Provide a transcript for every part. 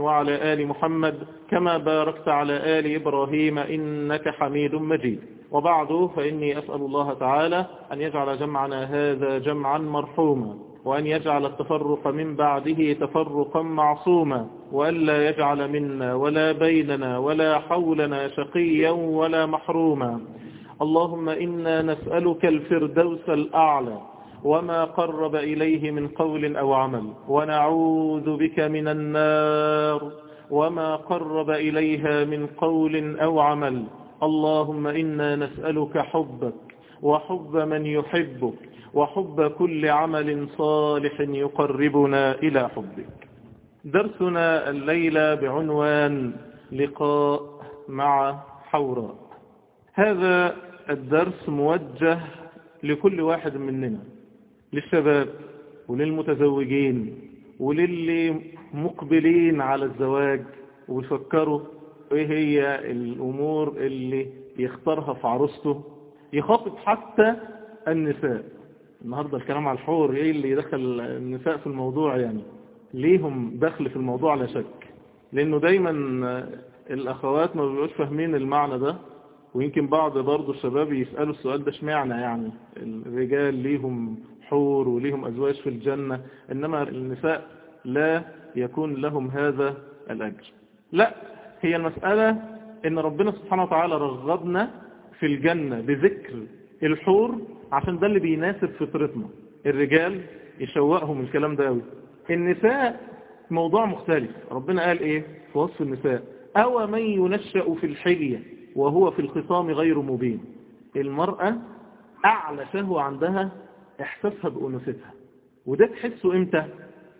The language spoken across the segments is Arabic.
وعلى آل محمد كما باركت على آل إبراهيم إنك حميد مجيد. وبعد فإني أسأل الله تعالى أن يجعل جمعنا هذا جمعا مرحوما وأن يجعل التفرق من بعده تفرقا معصوما وألا يجعل منا ولا بيننا ولا حولنا شقيا ولا محروما. اللهم إنا نسألك الفردوس الأعلى وما قرب إليه من قول أو عمل. ونعوذ بك من النار. وما قرب إليها من قول أو عمل. اللهم إنا نسألك حبك وحب من يحبك وحب كل عمل صالح يقربنا إلى حبك. درسنا الليلة بعنوان لقاء مع حوراء. هذا الدرس موجه لكل واحد مننا. للشباب وللمتزوجين وللي مقبلين على الزواج ويفكروا إيه هي الأمور اللي يختارها في عروسته. يخاطب حتى النساء. النهاردة الكلام على الحور إيه اللي يدخل النساء في الموضوع يعني؟ ليهم دخل في الموضوع لا شك. لأنه دايما الأخوات ما بيبقوش فاهمين المعنى ده. ويمكن بعض برضه الشباب يسألوا السؤال ده اشمعنى يعني؟ الرجال ليهم حور وليهم أزواج في الجنة إنما النساء لا يكون لهم هذا الأجر. لا هي المسألة إن ربنا سبحانه وتعالى رغبنا في الجنة بذكر الحور عشان ده اللي بيناسب فطرتنا. الرجال يشوقهم الكلام ده قوي النساء موضوع مختلف. ربنا قال إيه؟ في وصف النساء. أو من ينشأ في الحلية وهو في الخصام غير مبين. المرأة أعلى شهوة عندها احساسها بأنوثتها. وده تحسه إمتى؟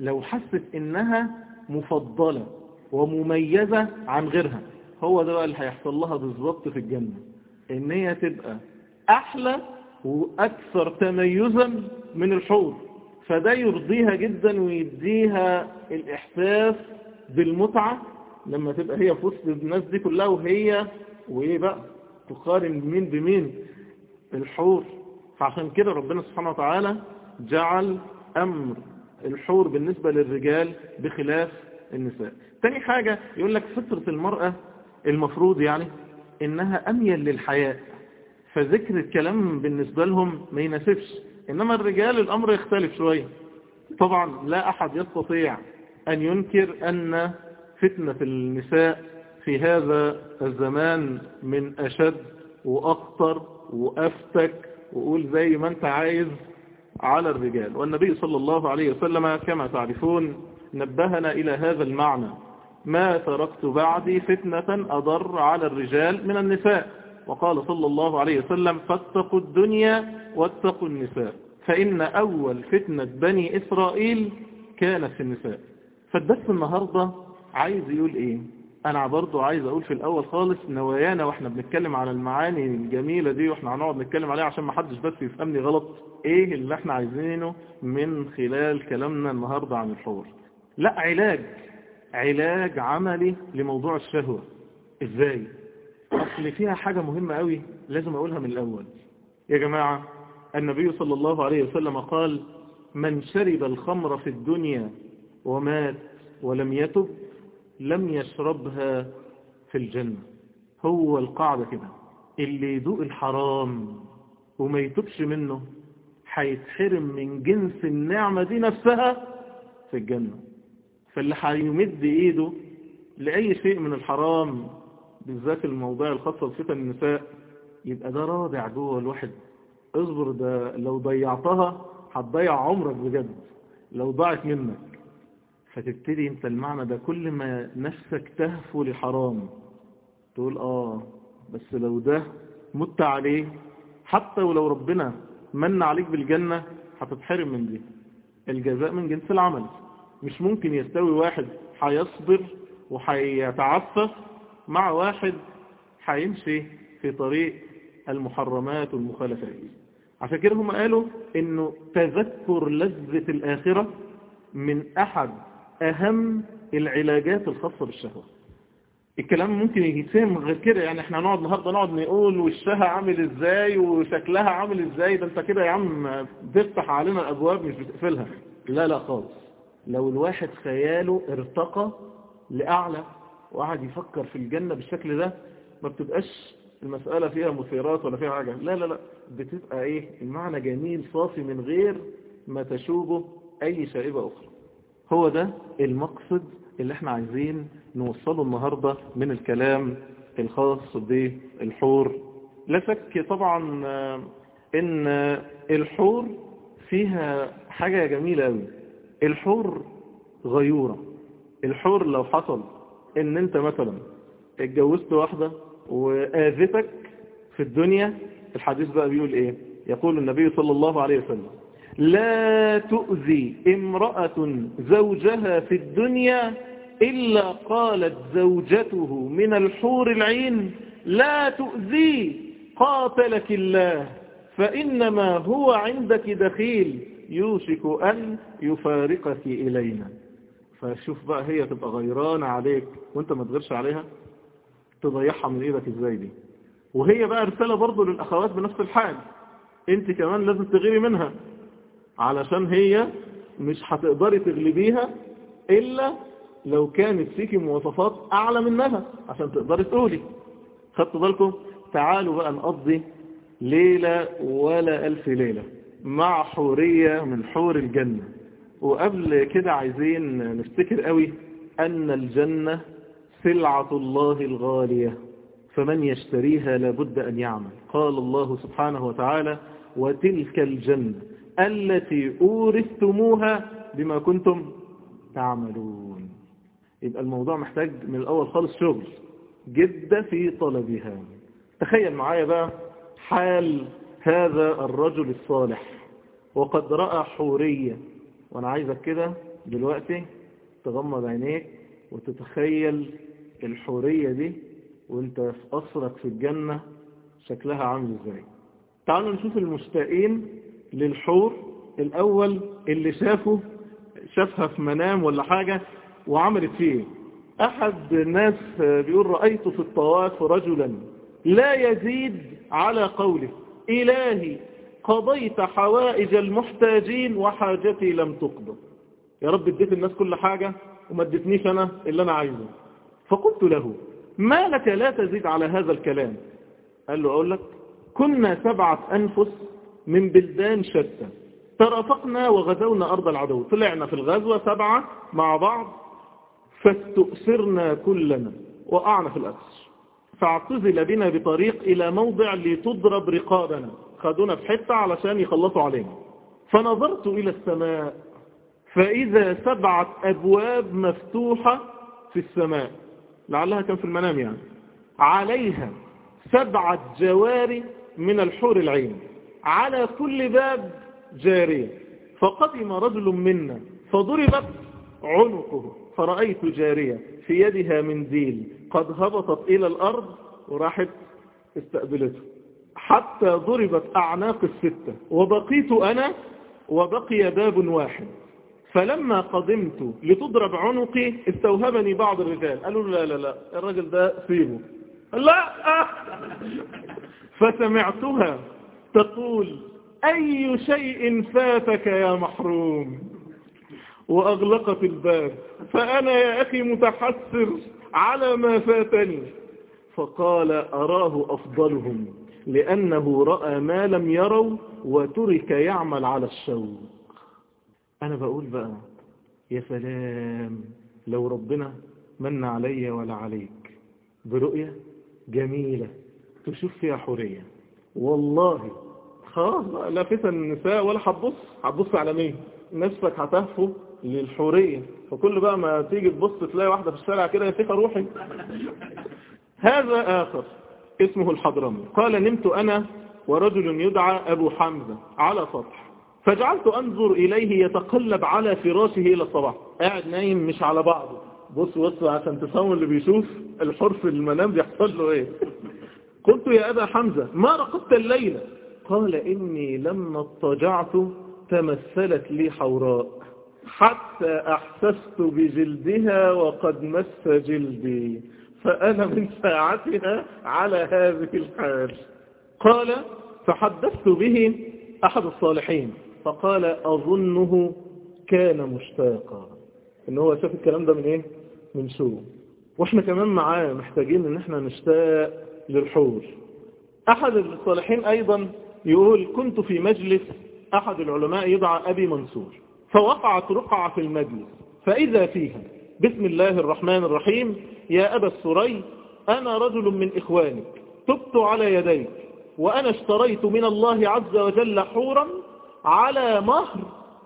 لو حست إنها مفضلة ومميزة عن غيرها. هو ده بقى اللي هيحصل لها بالظبط في الجنة. إن هي تبقى أحلى وأكثر تميزا من الحور فده يرضيها جدا ويديها الإحساس بالمتعة لما تبقى هي في وسط الناس دي كلها وهي وإيه بقى؟ تقارن مين بمين؟ الحور فعشان كده ربنا سبحانه وتعالى جعل أمر الحور بالنسبة للرجال بخلاف النساء. تاني حاجة يقول لك فطرة المرأة المفروض يعني إنها أميل للحياء فذكر الكلام بالنسبة لهم ما يناسبش. إنما الرجال الأمر يختلف شوية. طبعا لا أحد يستطيع أن ينكر أن فتنة النساء في هذا الزمان من أشد وأخطر وأفتك وقول زي ما انت عايز على الرجال. والنبي صلى الله عليه وسلم كما تعرفون نبهنا إلى هذا المعنى. ما تركت بعدي فتنة أضر على الرجال من النساء. وقال صلى الله عليه وسلم فاتقوا الدنيا واتقوا النساء. فإن أول فتنة بني إسرائيل كانت في النساء. فالدرس النهاردة عايز يقول إيه؟ أنا برضو عايز أقول في الأول خالص نوايانا وإحنا بنتكلم على المعاني الجميلة دي وإحنا هنقعد نتكلم عليها عشان ما حدش بس يفهمني غلط. إيه اللي إحنا عايزينه من خلال كلامنا النهاردة عن الحور لا علاج. علاج عملي لموضوع الشهوة. إزاي؟ أصل فيها حاجة مهمة قوي لازم أقولها من الأول. يا جماعة النبي صلى الله عليه وسلم قال من شرب الخمر في الدنيا ومات ولم يتب لم يشربها في الجنة. هو القاعدة كده. اللي يدوق الحرام وما يتوبش منه هيتحرم من جنس النعمة دي نفسها في الجنة. فاللي هيمد ايده لأي شيء من الحرام بالذات الموضوع الخاصة بفتن النساء يبقى ده رادع جوه الواحد. اصبر ده لو ضيعتها هتضيع عمرك بجد. لو ضاعت منك. فتبتدي انت المعنى ده كل ما نفسك تهفو لحرام تقول آه بس لو ده مت عليه حتى ولو ربنا من عليك بالجنة هتتحرم من دي. الجزاء من جنس العمل. مش ممكن يستوي واحد هيصبر وهيتعفف مع واحد هيمشي في طريق المحرمات والمخالفات. عشان كده هم قالوا إنه تذكر لذة الآخرة من أحد أهم العلاجات الخاصة بالشهوة. الكلام ممكن يتفهم غير كده يعني إحنا نقعد النهارده نقعد نقول وشها عامل إزاي وشكلها عامل إزاي ده أنت كده يا عم بتفتح علينا الأبواب مش بتقفلها. لا لا خالص. لو الواحد خياله ارتقى لأعلى وقعد يفكر في الجنة بالشكل ده ما بتبقاش المسألة فيها مثيرات ولا فيها حاجة. لا لا لا بتبقى إيه؟ المعنى جميل صافي من غير ما تشوبه أي شائبة أخرى. هو ده المقصد اللي إحنا عايزين نوصله النهاردة من الكلام الخاص بالحور. لا شك طبعا إن الحور فيها حاجة جميلة قوي الحور غيورة. الحور لو حصل إن أنت مثلا اتجوزت واحدة وآذتك في الدنيا الحديث بقى بيقول إيه؟ يقول النبي صلى الله عليه وسلم لا تؤذي امرأة زوجها في الدنيا إلا قالت زوجته من الحور العين لا تؤذي قاتلك الله فإنما هو عندك دخيل يوشك أن يفارقك إلينا. فشوف بقى هي تبقى غيرانة عليك وانت ما تغيرش عليها تضيعها من إيدك إزاي دي؟ وهي بقى رسالة برضو للأخوات بنفس الحال انت كمان لازم تغيري منها. علشان هي مش هتقدري تغلبيها إلا لو كانت فيكي مواصفات أعلى منها عشان تقدري تقولي. خدتوا بالكم؟ تعالوا بقى نقضي ليلة ولا ألف ليلة مع حورية من حور الجنة. وقبل كده عايزين نفتكر قوي أن الجنة سلعة الله الغالية فمن يشتريها لابد أن يعمل. قال الله سبحانه وتعالى وتلك الجنة التي أورثتموها بما كنتم تعملون. يبقى الموضوع محتاج من الأول خالص شغل جد في طلبها. تخيل معايا بقى حال هذا الرجل الصالح. وقد رأى حورية. وأنا عايزك كده دلوقتي تغمض عينيك وتتخيل الحورية دي وانت في قصرك في الجنة شكلها عامل إزاي. تعالوا نشوف المشتاقين للحور الأول اللي شافه شافها في منام ولا حاجة وعملت فيه. أحد الناس بيقول رأيت في الطواف رجلا لا يزيد على قوله إلهي قضيت حوائج المحتاجين وحاجتي لم تقضى. يا رب اديت الناس كل حاجة وما اديتنيش أنا اللي أنا عايزه. فقلت له ما لك لا تزيد على هذا الكلام؟ قال له أقول لك كنا سبعة أنفس من بلدان شتى. ترافقنا وغزونا أرض العدو. طلعنا في الغزوة سبعة مع بعض فاستؤسرنا كلنا وقعنا في الأسر فاعتزل بنا بطريق إلى موضع لتضرب رقابنا. خدونا في حتة علشان يخلصوا علينا. فنظرت إلى السماء فإذا سبعة أبواب مفتوحة في السماء. لعلها كان في المنام يعني. عليها سبعة جواري من الحور العين. على كل باب جارية فقدم رجل منا فضربت عنقه فرأيت جارية في يدها منديل قد هبطت إلى الأرض وراحت استقبلته. حتى ضربت أعناق الستة. وبقيت أنا وبقي باب واحد. فلما قدمت لتضرب عنقي استوهبني بعض الرجال. قالوا لا لا لا الرجل ده سيبه لا! فسمعتها. تقول أي شيء فاتك يا محروم؟ وأغلقت الباب فأنا يا أخي متحسر على ما فاتني. فقال أراه أفضلهم لأنه رأى ما لم يروا وترك يعمل على الشوق. أنا بقول بقى يا سلام لو ربنا من علي ولا عليك برؤية جميلة تشوف فيها حرية والله. خلاص لا فتن النساء ولا هتبص هتبص على مين؟ نفسك هتهفو للحورية. فكل بقى ما تيجي تبص تلاقي واحدة في الشارع كده يا روحي. هذا آخر. اسمه الحضرمي. قال نمت أنا ورجل يدعى أبو حمزة على سطح. فجعلت أنظر إليه يتقلب على فراشه إلى الصباح. قاعد نايم مش على بعضه. بص بص عشان تفهموا اللي بيشوف الحر في المنام بيحصل له إيه؟ قلت يا أبا حمزة ما رقدت الليلة؟ قال إني لما اضطجعت تمثلت لي حوراء. حتى أحسست بجلدها وقد مس جلدي فأنا من ساعتها على هذه الحال. قال فحدثت به أحد الصالحين فقال أظنه كان مشتاقا. إن هو شاف الكلام ده من إيه؟ من شو وإحنا كمان معاه محتاجين إن إحنا نشتاق للحور أحد الصالحين أيضا يقول كنت في مجلس أحد العلماء يدعى أبي منصور فوقعت رقعة في المجلس فإذا فيها بسم الله الرحمن الرحيم يا أبا السري أنا رجل من إخوانك تبت على يديك وأنا اشتريت من الله عز وجل حورا على مهر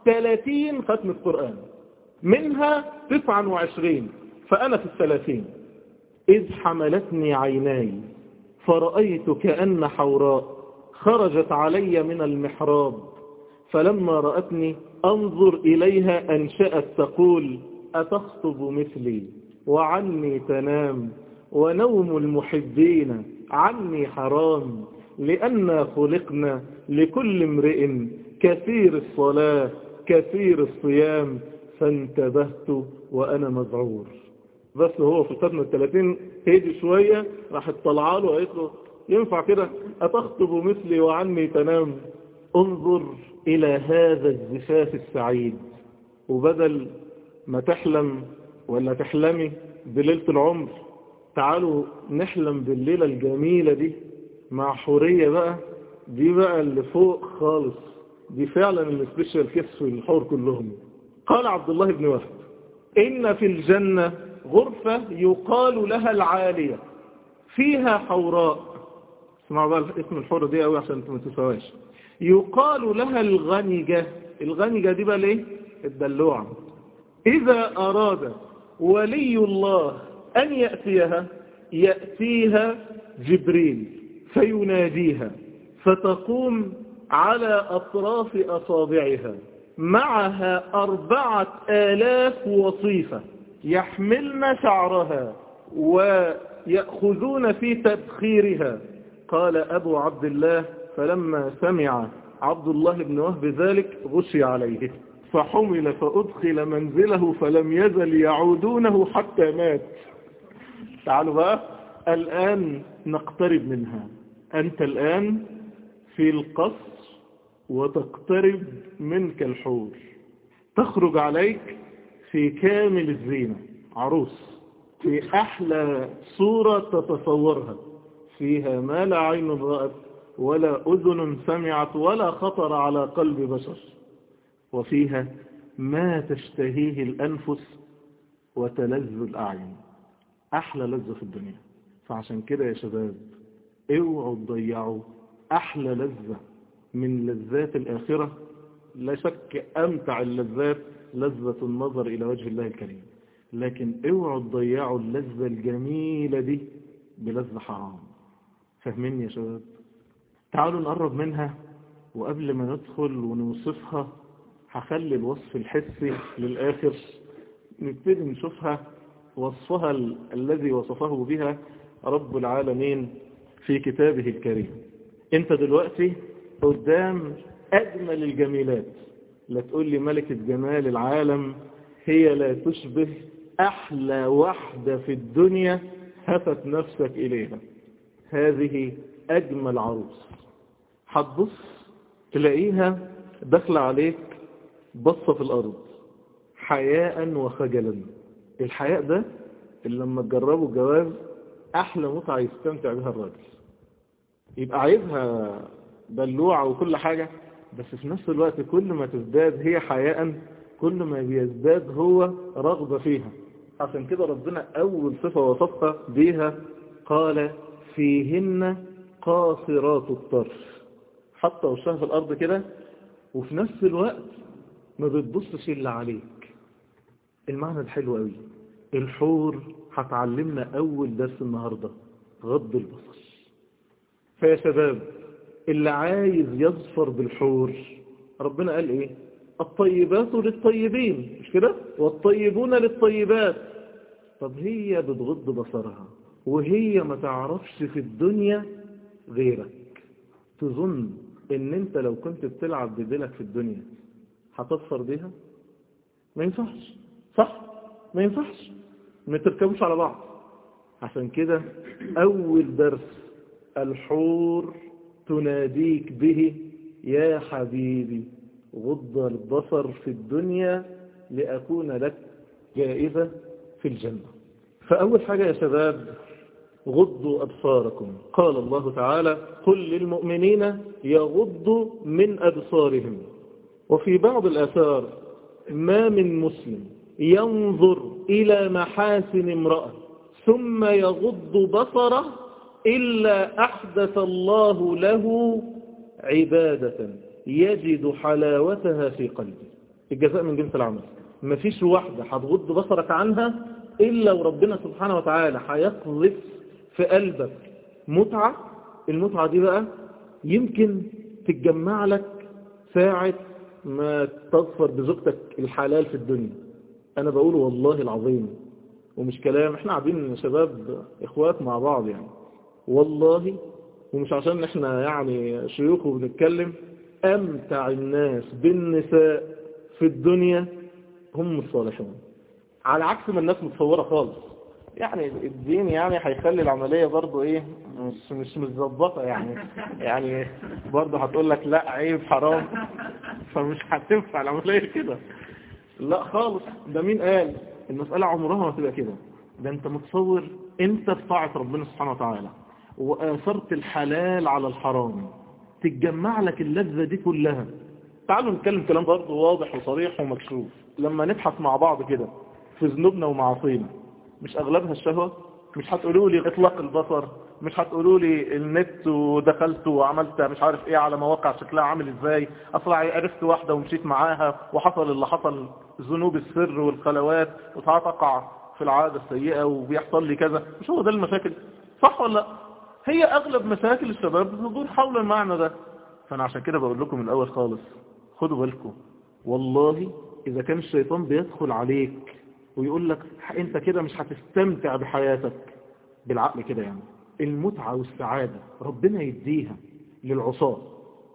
30 ختم القرآن منها 29 فأنا في الثلاثين. إذ حملتني عيناي فرأيت كأن حوراء خرجت علي من المحراب فلما رأتني أنظر إليها أنشأت تقول أتخطب مثلي؟ وعني تنام ونوم المحبين عني حرام لأننا خلقنا لكل امرئ كثير الصلاة كثير الصيام فانتبهت وأنا مذعور. بس هو في القرن الثلاثين هيدي شوية راح اطلع له وقالت له ينفع كده؟ أتخطب مثلي وعني تنام؟ انظر إلى هذا الزفاف السعيد. وبدل ما تحلم ولا تحلمي بليلة العمر تعالوا نحلم بالليلة الجميلة دي مع حورية بقى. دي بقى اللي فوق خالص. دي فعلا ال special case في الحور كلهم. قال عبد الله بن وهب إن في الجنة غرفة يقال لها العالية. فيها حوراء. اسمعوا بقى اسم الحورة دي قوي عشان ما تسواش. يقال لها الغنجة الغنجة دي بقى ليه؟ الدلوعة. إذا أراد ولي الله أن يأتيها يأتيها جبريل فيناديها فتقوم على أطراف أصابعها. معها أربعة آلاف وصيفة. يحملن شعرها ويأخذون في تبخيرها. قال أبو عبد الله فلما سمع عبد الله بن وهب ذلك غشي عليه. فحمل فأدخل منزله فلم يزل يعودونه حتى مات. تعالوا بقى الآن نقترب منها. أنت الآن في القصر وتقترب منك الحور. تخرج عليك في كامل الزينة. عروس في أحلى صورة تتصورها. فيها ما لا عين رأت ولا أذن سمعت ولا خطر على قلب بشر. وفيها ما تشتهيه الأنفس وتلذ الأعين. أحلى لذة في الدنيا. فعشان كده يا شباب اوعوا تضيعوا أحلى لذة من لذات الآخرة. لا شك أمتع اللذات لذة النظر إلى وجه الله الكريم. لكن اوعوا تضيعوا اللذة الجميلة دي بلذة حرام. فاهمين يا شباب؟ تعالوا نقرب منها وقبل ما ندخل ونوصفها هخلي الوصف الحسي للآخر. نبتدي نشوفها وصفها ال الذي وصفه بها رب العالمين في كتابه الكريم. انت دلوقتي قدام أجمل الجميلات. لا تقول لي ملكة جمال العالم هي لا تشبه أحلى واحدة في الدنيا هفت نفسك إليها. هذه أجمل عروس. هتبص تلاقيها داخلة عليك بصة في الأرض حياء وخجلا. الحياء ده اللي لما تجربوا الجواز أحلى متعة يستمتع بها الراجل. يبقى عايزها دلوعة وكل حاجة بس في نفس الوقت كل ما تزداد هي حياء كل ما بيزداد هو رغبة فيها. عشان كده ربنا أول صفة وصفها بيها قال فيهن قاصرات الطرف. حتى وشها في الأرض كده وفي نفس الوقت ما بتبصش إلا عليك. المعنى الحلو قوي الحور هتعلمنا أول درس النهاردة غض البصر. فيا شباب اللي عايز يظفر بالحور. ربنا قال إيه؟ الطيبات للطيبين مش كده؟ والطيبون للطيبات. طب هي بتغض بصرها وهي ما تعرفش في الدنيا غيرك. تظن إن أنت لو كنت بتلعب بديلك في الدنيا هتظفر بيها؟ ما ينفعش. صح؟ ما ينفعش. ما تركبوش على بعض. عشان كده أول درس الحور تناديك به يا حبيبي غض البصر في الدنيا لأكون لك جائزة في الجنة. فأول حاجة يا شباب غضوا أبصاركم. قال الله تعالى قل للمؤمنين يغضوا من أبصارهم. وفي بعض الآثار ما من مسلم ينظر إلى محاسن امرأة ثم يغض بصره إلا أحدث الله له عبادة يجد حلاوتها في قلبه. الجزاء من جنس العمل. مفيش واحدة هتغض بصرك عنها إلا وربنا سبحانه وتعالى هيقذف في قلبك متعة. المتعة دي بقى يمكن تتجمع لك ساعة ما تظفر بزوجتك الحلال في الدنيا. أنا بقول والله العظيم ومش كلام. إحنا قاعدين شباب إخوات مع بعض يعني. والله ومش عشان إحنا يعني شيوخ وبنتكلم أمتع الناس بالنساء في الدنيا هم الصالحون. على عكس ما الناس متصورة خالص. يعني الدين يعني هيخلي العملية برضو إيه مش مش متظبطة يعني. يعني برضو هتقول لك لا عيب حرام. فمش هتنفع العملية كده. لا خالص. ده مين قال؟ المسألة عمرها ما تبقى كده. ده أنت متصور أنت في طاعة ربنا سبحانه وتعالى. وآثرت الحلال على الحرام. تتجمع لك اللذة دي كلها. تعالوا نتكلم كلام برضه واضح وصريح ومكشوف. لما نبحث مع بعض كده في ذنوبنا ومعاصينا مش أغلبها الشهوة؟ مش هتقولوا لي إطلاق البصر؟ مش هتقولوا لي النت ودخلت وعملت مش عارف إيه على مواقع شكلها عامل إزاي؟ أصلا عرفت واحدة ومشيت معاها وحصل اللي حصل ذنوب السر والخلوات وتقع في العادة السيئة وبيحصل لي كذا. مش هو ده المشاكل؟ صح ولا لأ؟ هي أغلب مشاكل الشباب بتدور حول المعنى ده. فأنا عشان كده بقول لكم من الأول خالص خدوا بالكم. والله إذا كان الشيطان بيدخل عليك ويقول لك أنت كده مش هتستمتع بحياتك بالعقل كده يعني. المتعة والسعادة ربنا يديها للعصاة.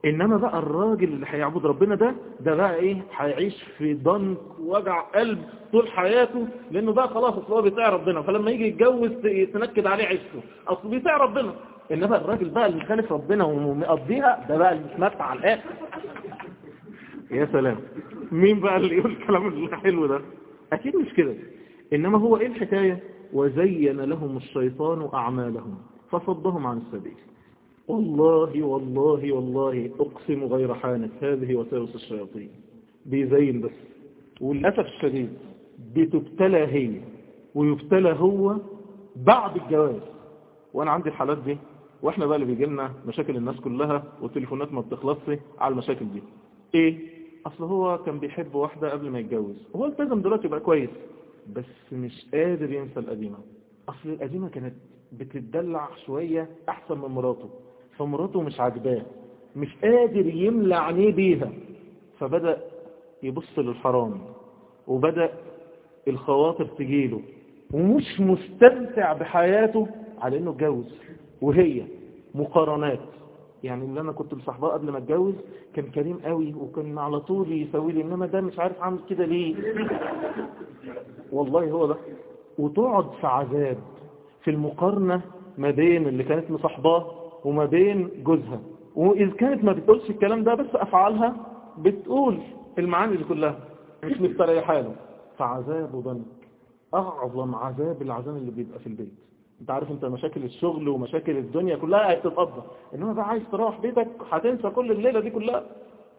إنما بقى الراجل اللي هيعبد ربنا ده ده بقى إيه؟ هيعيش في ضنك وجع قلب طول حياته لأنه بقى خلاص أصل هو بيطيع ربنا. فلما يجي يتجوز تنكد عليه عيشته أصل بيطيع ربنا. إنما الراجل بقى اللي خالف ربنا ومقضيها ده بقى اللي متمتع على الآخر. يا سلام. مين بقى اللي يقول الكلام الحلو ده؟ أكيد مش كده. إنما هو إيه الحكاية؟ وزين لهم الشيطان أعمالهم فصدهم عن السبيل. والله والله والله أقسم غير حانك هذه وساوس الشياطين. بيزين بس. وللأسف الشديد بتبتلى هي ويبتلى هو بعد الجواز. وأنا عندي الحالات دي وإحنا بقى اللي بيجي لنا مشاكل الناس كلها والتليفونات ما بتخلصش على المشاكل دي. إيه؟ أصل هو كان بيحب واحدة قبل ما يتجوز. هو التزم دلوقتي بقى كويس بس مش قادر ينسى القديمة. أصل القديمة كانت بتدلع شوية أحسن من مراته. فمراته مش عاجباه مش قادر يملى عينيه بيها. فبدأ يبص للحرام وبدأ الخواطر تجيله ومش مستمتع بحياته على إنه اتجوز. وهي مقارنات يعني اللي أنا كنت مصاحباه قبل ما اتجوز كان كريم قوي وكان على طول يسوي لي إنما ده مش عارف عامل كده ليه. والله هو ده. وتقعد في عذاب في المقارنة ما بين اللي كانت مصاحباه وما بين جوزها. وإذا كانت ما بتقولش الكلام ده بس أفعالها بتقول المعاني دي كلها. مش مستريحة له فعذاب ضنك أعظم عذاب العذاب اللي بيبقى في البيت. أنت عارف أنت مشاكل الشغل ومشاكل الدنيا كلها هتتقضى إنما بقى عايز تروح بيتك هتنسى كل الليلة دي كلها.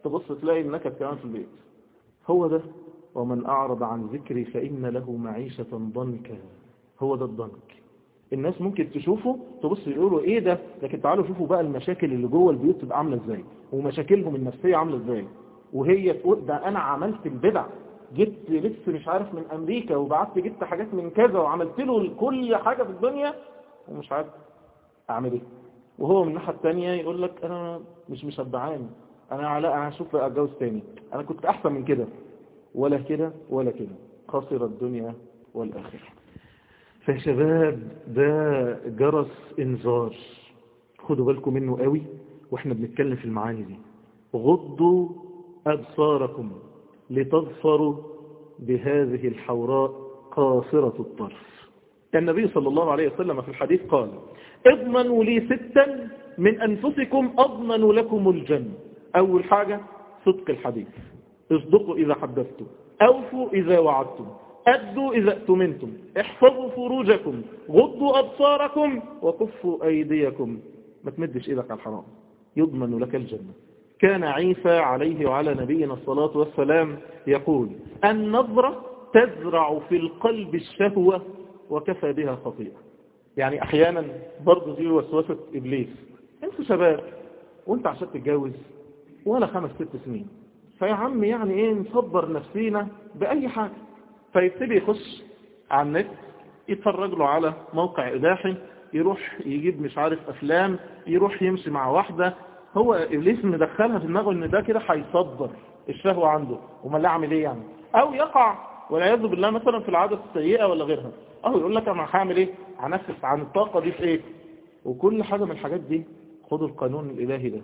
تبص تلاقي النكد كمان في البيت. هو ده. ومن أعرض عن ذكري فإن له معيشة ضنكا. هو ده الضنك. الناس ممكن تشوفه تبص يقولوا إيه ده؟ لكن تعالوا شوفوا بقى المشاكل اللي جوه البيوت تبقى عاملة إزاي ومشاكلهم النفسية عاملة إزاي. وهي تقول ده أنا عملت البدع جبت لبس مش عارف من أمريكا وبعت جبت حاجات من كذا وعملت له كل حاجة في الدنيا ومش عارف أعمل إيه. وهو من الناحية الثانية يقول لك أنا مش مشبعاني أنا علاء أنا هشوف أتجوز تاني. أنا كنت أحسن من كده. ولا كده ولا كده. خسر الدنيا والآخرة. فشباب ده جرس إنذار. خدوا بالكم منه قوي وإحنا بنتكلم في المعاني دي. غضوا أبصاركم لتظفروا بهذه الحوراء قاصرة الطرف. النبي صلى الله عليه وسلم في الحديث قال اضمنوا لي ستا من أنفسكم أضمن لكم الجنة. أول حاجة صدق الحديث. اصدقوا إذا حدثتم أوفوا إذا وعدتم. أدوا إذا أتمنتم احفظوا فروجكم غضوا أبصاركم وكفوا أيديكم. ما تمدش إيدك على الحرام. يضمن لك الجنة. كان عيسى عليه وعلى نبينا الصلاة والسلام يقول النظرة تزرع في القلب الشهوة وكفى بها خطيئة يعني أحيانا برضه دي وسوسة إبليس انت شباب وأنت عشان تتجوز ولا خمس ست سنين. فيا عم يعني إيه نصبر نفسينا بأي حاجة؟ فيبتدي يخش على النت يتفرج له على موقع إباحي يروح يجيب مش عارف أفلام يروح يمشي مع واحدة. هو إبليس مدخلها في دماغه إن ده كده هيصدر الشهوة عنده. وما اللي أعمل إيه يعني؟ أو يقع والعياذ بالله مثلا في العادة السيئة ولا غيرها. أو يقول لك أنا هعمل إيه؟ هنفس عن الطاقة دي في إيه؟ وكل حاجة من الحاجات دي خدوا القانون الإلهي ده.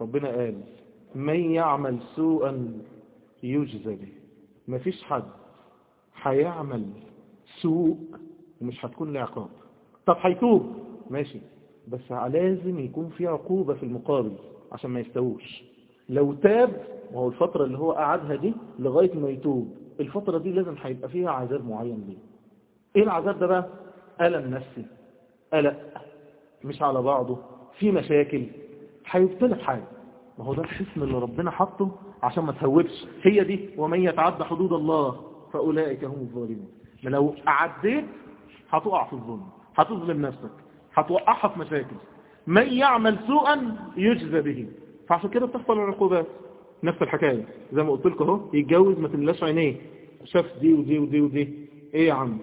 ربنا قال من يعمل سوءا يجزى به. مفيش حد هيعمل سوء ومش هتكون له عقاب. طب هيتوب. ماشي. بس لازم يكون في عقوبة في المقابل عشان ما يستووش. لو تاب وهو الفترة اللي هو قعدها دي لغاية ما يتوب. الفترة دي لازم هيبقى فيها عذاب معين ليه؟ إيه العذاب ده بقى؟ ألم نفسي. قلق مش على بعضه. في مشاكل. هيبتلى بحاجة ما هو ده الحسن اللي ربنا حطه عشان ما تهوبش. هي دي. ومن يتعدى حدود الله. فأولئك هم الظالمون. لو عديت هتقع في الظلم هتظلم نفسك هتوقعها في مشاكل. من يعمل سوءا يجزى به. فعشان كده بتحصل العقوبات. نفس الحكاية. زي ما قلت لكم أهو يتجوز ما تملاش عينيه. شاف دي ودي ودي ودي. إيه يا عم؟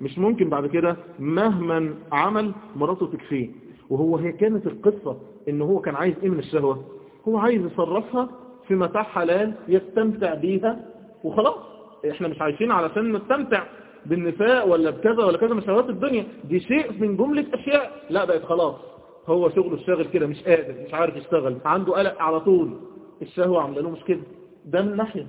مش ممكن بعد كده مهما عمل مراته تكفيه. وهو هي كانت القصة إن هو كان عايز إيه من الشهوة؟ هو عايز يصرفها في متاع حلال يستمتع بيها وخلاص. إحنا مش عايشين علشان نستمتع بالنساء ولا بكذا ولا كذا من شهوات الدنيا. دي شيء من جملة أشياء. لا بقت خلاص. هو شغله الشاغل كده مش قادر مش عارف يشتغل عنده قلق على طول. الشهوة عاملة له مشكلة. ده من ناحية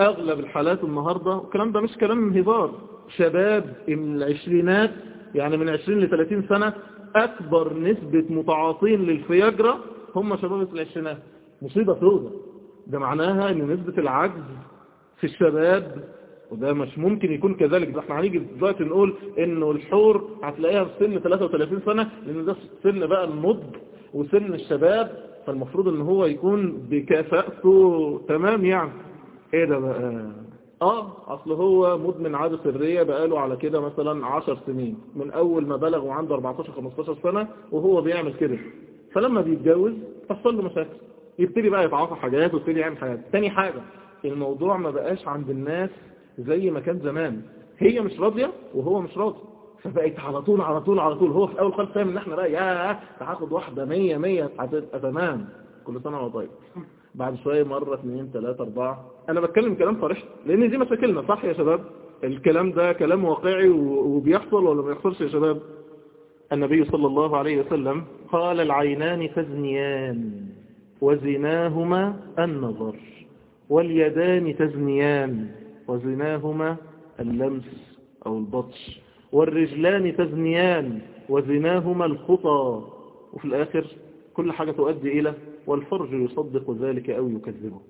أغلب الحالات النهاردة والكلام ده مش كلام هزار. شباب من العشرينات يعني من 20 ل 30 سنة أكبر نسبة متعاطين للفياجرا هم شباب العشرينات. مصيبة سوداء ده معناها إن نسبة العجز في الشباب وده مش ممكن يكون كذلك ده إحنا هنيجي دلوقتي نقول إنه الحور هتلاقيها في سن 33 سنة لأن ده سن بقى النضج وسن الشباب فالمفروض إن هو يكون بكفاءته تمام يعني. إيه ده بقى؟ آه أصل هو مدمن عادة سرية بقاله على كده مثلا 10 سنين من أول ما بلغ وعنده 14 15 سنة وهو بيعمل كده. فلما بيتجوز تحصل له مشاكل يبتدي بقى يتعاطى حاجات ويبتدي يعمل حاجات. تاني حاجة الموضوع ما بقاش عند الناس زي ما كان زمان. هي مش راضية وهو مش راضي. فبقيت على طول على طول على طول. هو في الأول خالص فاهم إن إحنا بقى يا هاخد واحدة مية مية هتبقى تمام. كل سنة وهو طيب. بعد شوية مرة اثنين ثلاثة أربعة. أنا بتكلم كلام صريح لأن دي مشاكلنا صح يا شباب؟ الكلام ده كلام واقعي وبيحصل ولا ما يحصلش يا شباب؟ النبي صلى الله عليه وسلم قال العينان تزنيان وزناهما النظر. واليدان تزنيان وزناهما اللمس أو البطش. والرجلان تزنيان وزناهما الخطى. وفي الآخر كل حاجة تؤدي إلى والفرج يصدق ذلك أو يكذبه.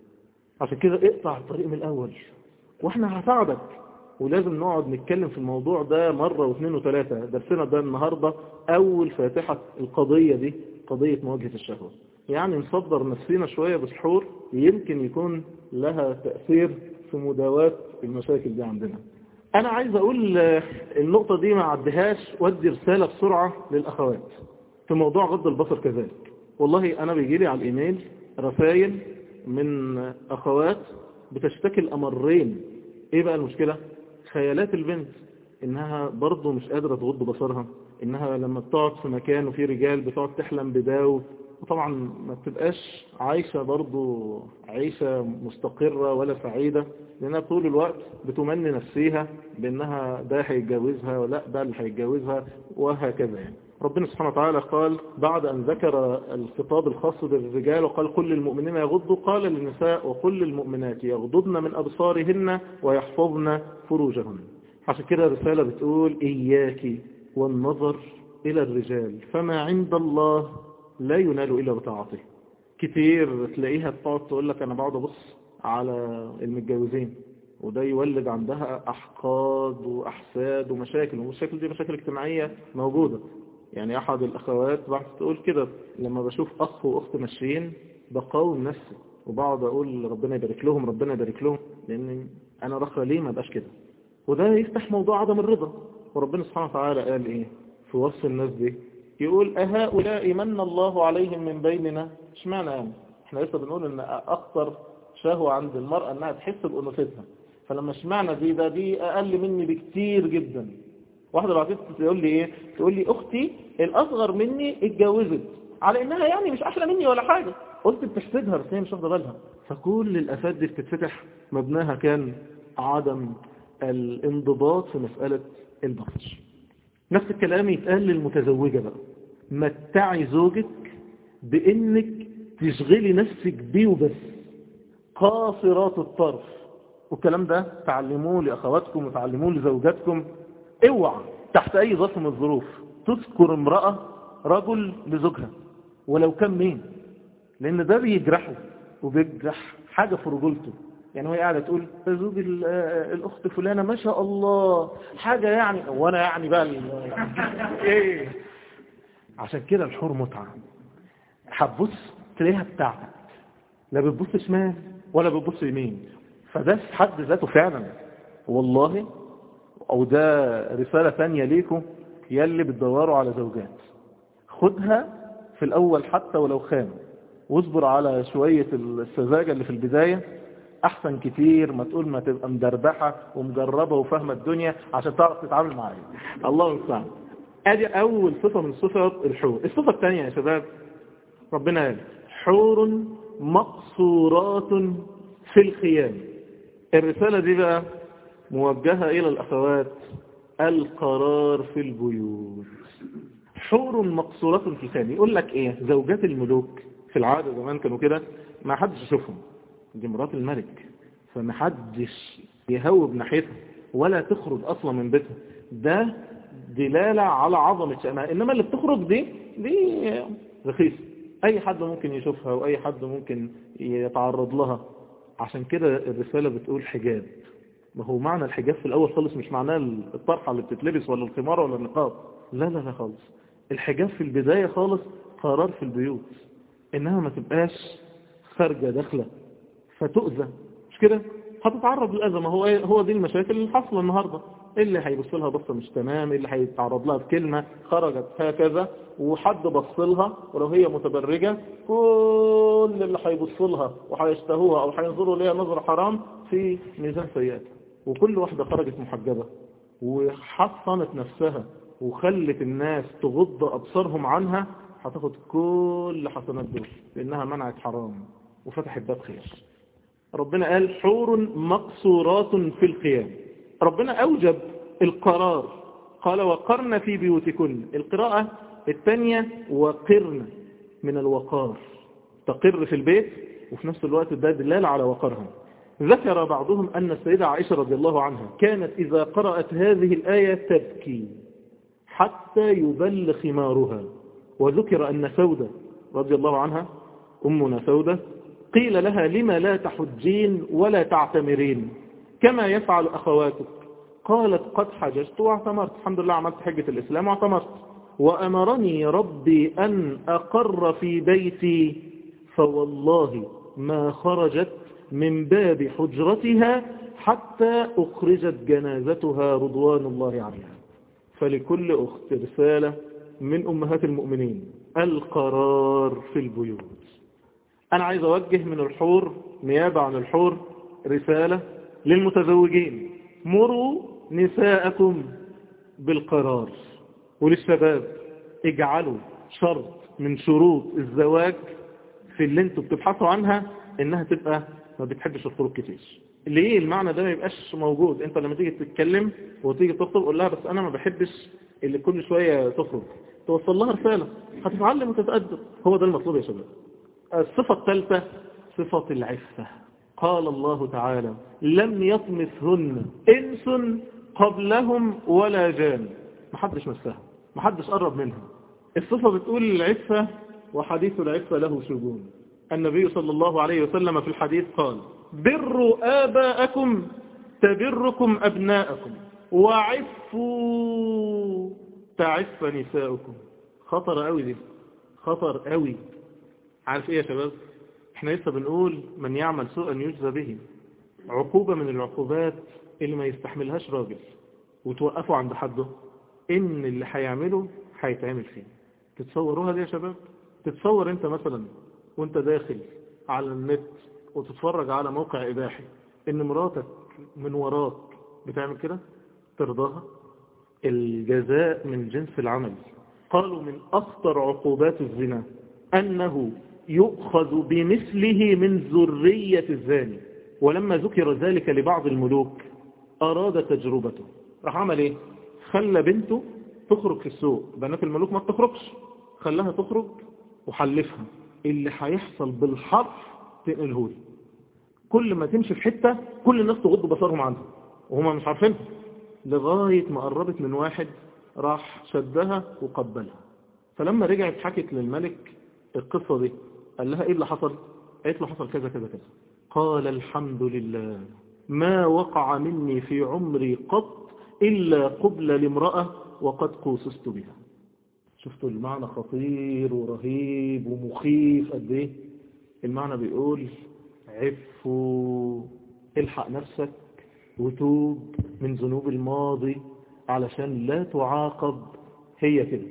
عشان كده اقطع الطريق من الأول. وإحنا هساعدك. ولازم نقعد نتكلم في الموضوع ده مرة واثنين وثلاثة. درسنا ده النهاردة أول فاتحة القضية دي قضية مواجهة الشهوة. يعني نصدر نفسنا شوية بسحور يمكن يكون لها تأثير في مداواة المشاكل دي عندنا. أنا عايز أقول النقطة دي ما عدهاش ودي رسالة بسرعة للأخوات في موضوع غض البصر كذلك. والله أنا بيجي لي على الإيميل رسائل من أخوات بتشتكي الأمرين. إيه بقى المشكلة؟ خيالات البنت إنها برضه مش قادرة تغض بصرها إنها لما بتقعد في مكان وفي رجال بتقعد تحلم بده وطبعا ما بتبقاش عايشة برضو عيشة مستقرة ولا سعيدة لأنها طول الوقت بتمني نفسيها بأنها ده هيتجوزها ولا ده اللي هيتجوزها وهكذا يعني. ربنا سبحانه وتعالى قال بعد أن ذكر الخطاب الخاص بالرجال وقال كل المؤمنين يغضوا قال للنساء وكل المؤمنات يغضضن من أبصارهن ويحفظن فروجهن. عشان كده رسالة بتقول إياك والنظر إلى الرجال فما عند الله لا ينال إلا بطاعته كتير تلاقيها تقعد تقول لك أنا بقعد أبص على المتجوزين وده يولد عندها أحقاد وأحساد ومشاكل والمشاكل دي مشاكل اجتماعية موجودة. يعني أحد الأخوات بعد تقول كده لما بشوف أخ وأخت ماشيين بقاوم نفسي وبقعد أقول ربنا يبارك لهم ربنا يبارك لهم لأن أنا رخى ليه ما بقاش كده؟ وده يفتح موضوع عدم الرضا. وربنا سبحانه وتعالى قال إيه؟ في وصف الناس دي يقول أهؤلاء من الله عليهم من بيننا؟ اشمعنى يعني إحنا لسه بنقول إن أكثر شهوة عند المرأة إنها تحس بأنوثتها. فلما اشمعنى دي؟ ده دي أقل مني بكتير جدا. واحدة بعدين تقول لي إيه؟ تقول لي أختي الأصغر مني اتجوزت. على إنها يعني مش أحلى مني ولا حاجة. قلت بتحسدها بس هي مش واخدة بالها. فكل الافات دي بتتفتح مبناها كان عدم الانضباط في مسألة البطش. نفس الكلام يتقال للمتزوجة بقى. متعي زوجك بإنك تشغلي نفسك بيه وبس. قاصرات الطرف. والكلام ده تعلموه لأخواتكم وتعلموه لزوجاتكم. اوعى تحت أي ظرف من الظروف تذكر امرأة رجل لزوجها. ولو كان مين؟ لأن ده بيجرحه وبيجرح حاجة في رجولته. يعني وهي قاعدة تقول زوج الأخت فلانة ما شاء الله. حاجة يعني وأنا يعني بقى إيه. عشان كده الحور متعة. هتبص تلاقيها بتاعتك. لا بتبص شمال ولا بتبص يمين. فده في حد ذاته فعلا. والله أو ده رسالة ثانية ليكم يلي بتدوروا على زوجات. خدها في الأول حتى ولو خام واصبر على شوية السذاجة اللي في البداية. أحسن كتير ما تقول ما تبقى مدردحة ومجربة وفاهمة الدنيا عشان تعرف تتعامل معايا الله المستعان. أدي أول صفة من صفات الحور. الصفة الثانية يا شباب ربنا قال حور مقصورات في الخيام. الرسالة دي بقى موجهة إلى الأخوات القرار في البيوت. حور مقصورات في الخيام. يقول لك إيه؟ زوجات الملوك في العادة زمان كانوا كده ما حدش يشوفهم. دي مرات الملك فما حدش يهوب ناحيتها ولا تخرج أصلا من بيتها. ده دلالة على عظمة شأنها. إنما اللي بتخرج دي دي رخيصة. أي حد ممكن يشوفها وأي حد ممكن يتعرض لها. عشان كده الرسالة بتقول حجاب. ما هو معنى الحجاب في الأول خالص مش معناه الطرحة اللي بتتلبس ولا الخمار ولا النقاب. لا لا لا خالص. الحجاب في البداية خالص قرار في البيوت. إنها ما تبقاش خارجة داخلة. فتؤذى. مش كده؟ هتتعرض للأذى. ما هو هو دي المشاكل اللي حاصلة النهاردة. اللي هيبص لها بصة مش تمام؟ اللي هيتعرض لها بكلمة؟ خرجت هكذا. وحد بص لها ولو هي متبرجة كل اللي هيبص لها وهيشتهوها أو هينظروا ليها نظرة حرام في ميزان سيئات. وكل واحدة خرجت محجبة وحصنت نفسها وخلت الناس تغض أبصارهم عنها هتاخد كل حسنات دول لأنها منعت حرام وفتحت باب خير. ربنا قال حور مقصورات في القيام. ربنا أوجب القرار. قال وقرن في بيوتكن. القراءة الثانية وقرن من الوقار. تقر في البيت وفي نفس الوقت ده دلالة على وقرها ذكر بعضهم أن السيدة عائشة رضي الله عنها كانت إذا قرأت هذه الآية تبكي حتى يبل خمارها. وذكر أن سودة رضي الله عنها أمنا سودة قيل لها لما لا تحجين ولا تعتمرين كما يفعل أخواتك؟ قالت قد حججت واعتمرت. الحمد لله عملت حجة الإسلام واعتمرت. وأمرني ربي أن أقر في بيتي فوالله ما خرجت من باب حجرتها حتى أخرجت جنازتها رضوان الله عليها. فلكل أخت رسالة من أمهات المؤمنين القرار في البيوت. أنا عايز أوجه من الحور نيابة عن الحور رسالة للمتزوجين. مروا نساءكم بالقرار. وللشباب اجعلوا شرط من شروط الزواج في اللي أنتوا بتبحثوا عنها إنها تبقى ما بتحبش الخروج كتير. ليه؟ المعنى ده ما يبقاش موجود. انت لما تيجي تتكلم وتيجي تخطب قول لها بس أنا ما بحبش اللي كل شوية تخرج. توصل لها رسالة هتتعلم وتتأدب هو ده المطلوب يا شباب. الصفة الثالثة صفة العفة. قال الله تعالى لم يطمثهن إنس قبلهم ولا جان. محدش مسها محدش قرب منها. الصفة بتقول العفة وحديث العفة له شجون. النبي صلى الله عليه وسلم في الحديث قال بروا آباءكم تبركم أبناءكم وعفوا تعف نساؤكم. خطر قوي دي خطر قوي عارف إيه يا شباب؟ إحنا لسه بنقول من يعمل سوءا يجزى به. عقوبة من العقوبات اللي ما يستحملهاش راجل وتوقفوا عند حده إن اللي هيعمله هيتعمل فيه. تتصوروها دي يا شباب؟ تتصور أنت مثلا وأنت داخل على النت وتتفرج على موقع إباحي إن مراتك من وراك بتعمل كده؟ ترضاها؟ الجزاء من جنس العمل. قالوا من أخطر عقوبات الزنا أنه يؤخذ بمثله من ذرية الزاني. ولما ذكر ذلك لبعض الملوك أراد تجربته. راح عمل إيه؟ خلى بنته تخرج في السوق. بنات الملوك ما بتخرجش. خلاها تخرج وحلفها. اللي هيحصل بالحرف تنقله لي. كل ما تمشي في حتة كل الناس تغض بصرهم عنها. وهم مش عارفينها. لغاية ما قربت من واحد راح شدها وقبلها. فلما رجعت حكت للملك القصة دي. قال لها إيه اللي حصل؟ قالت له حصل كذا كذا كذا. قال الحمد لله ما وقع مني في عمري قط إلا قبل لامرأة وقد قوسست بها. شفتوا المعنى خطير ورهيب ومخيف قد إيه؟ المعنى بيقول عفوا الحق نفسك وتوب من ذنوب الماضي علشان لا تعاقب. هي كده.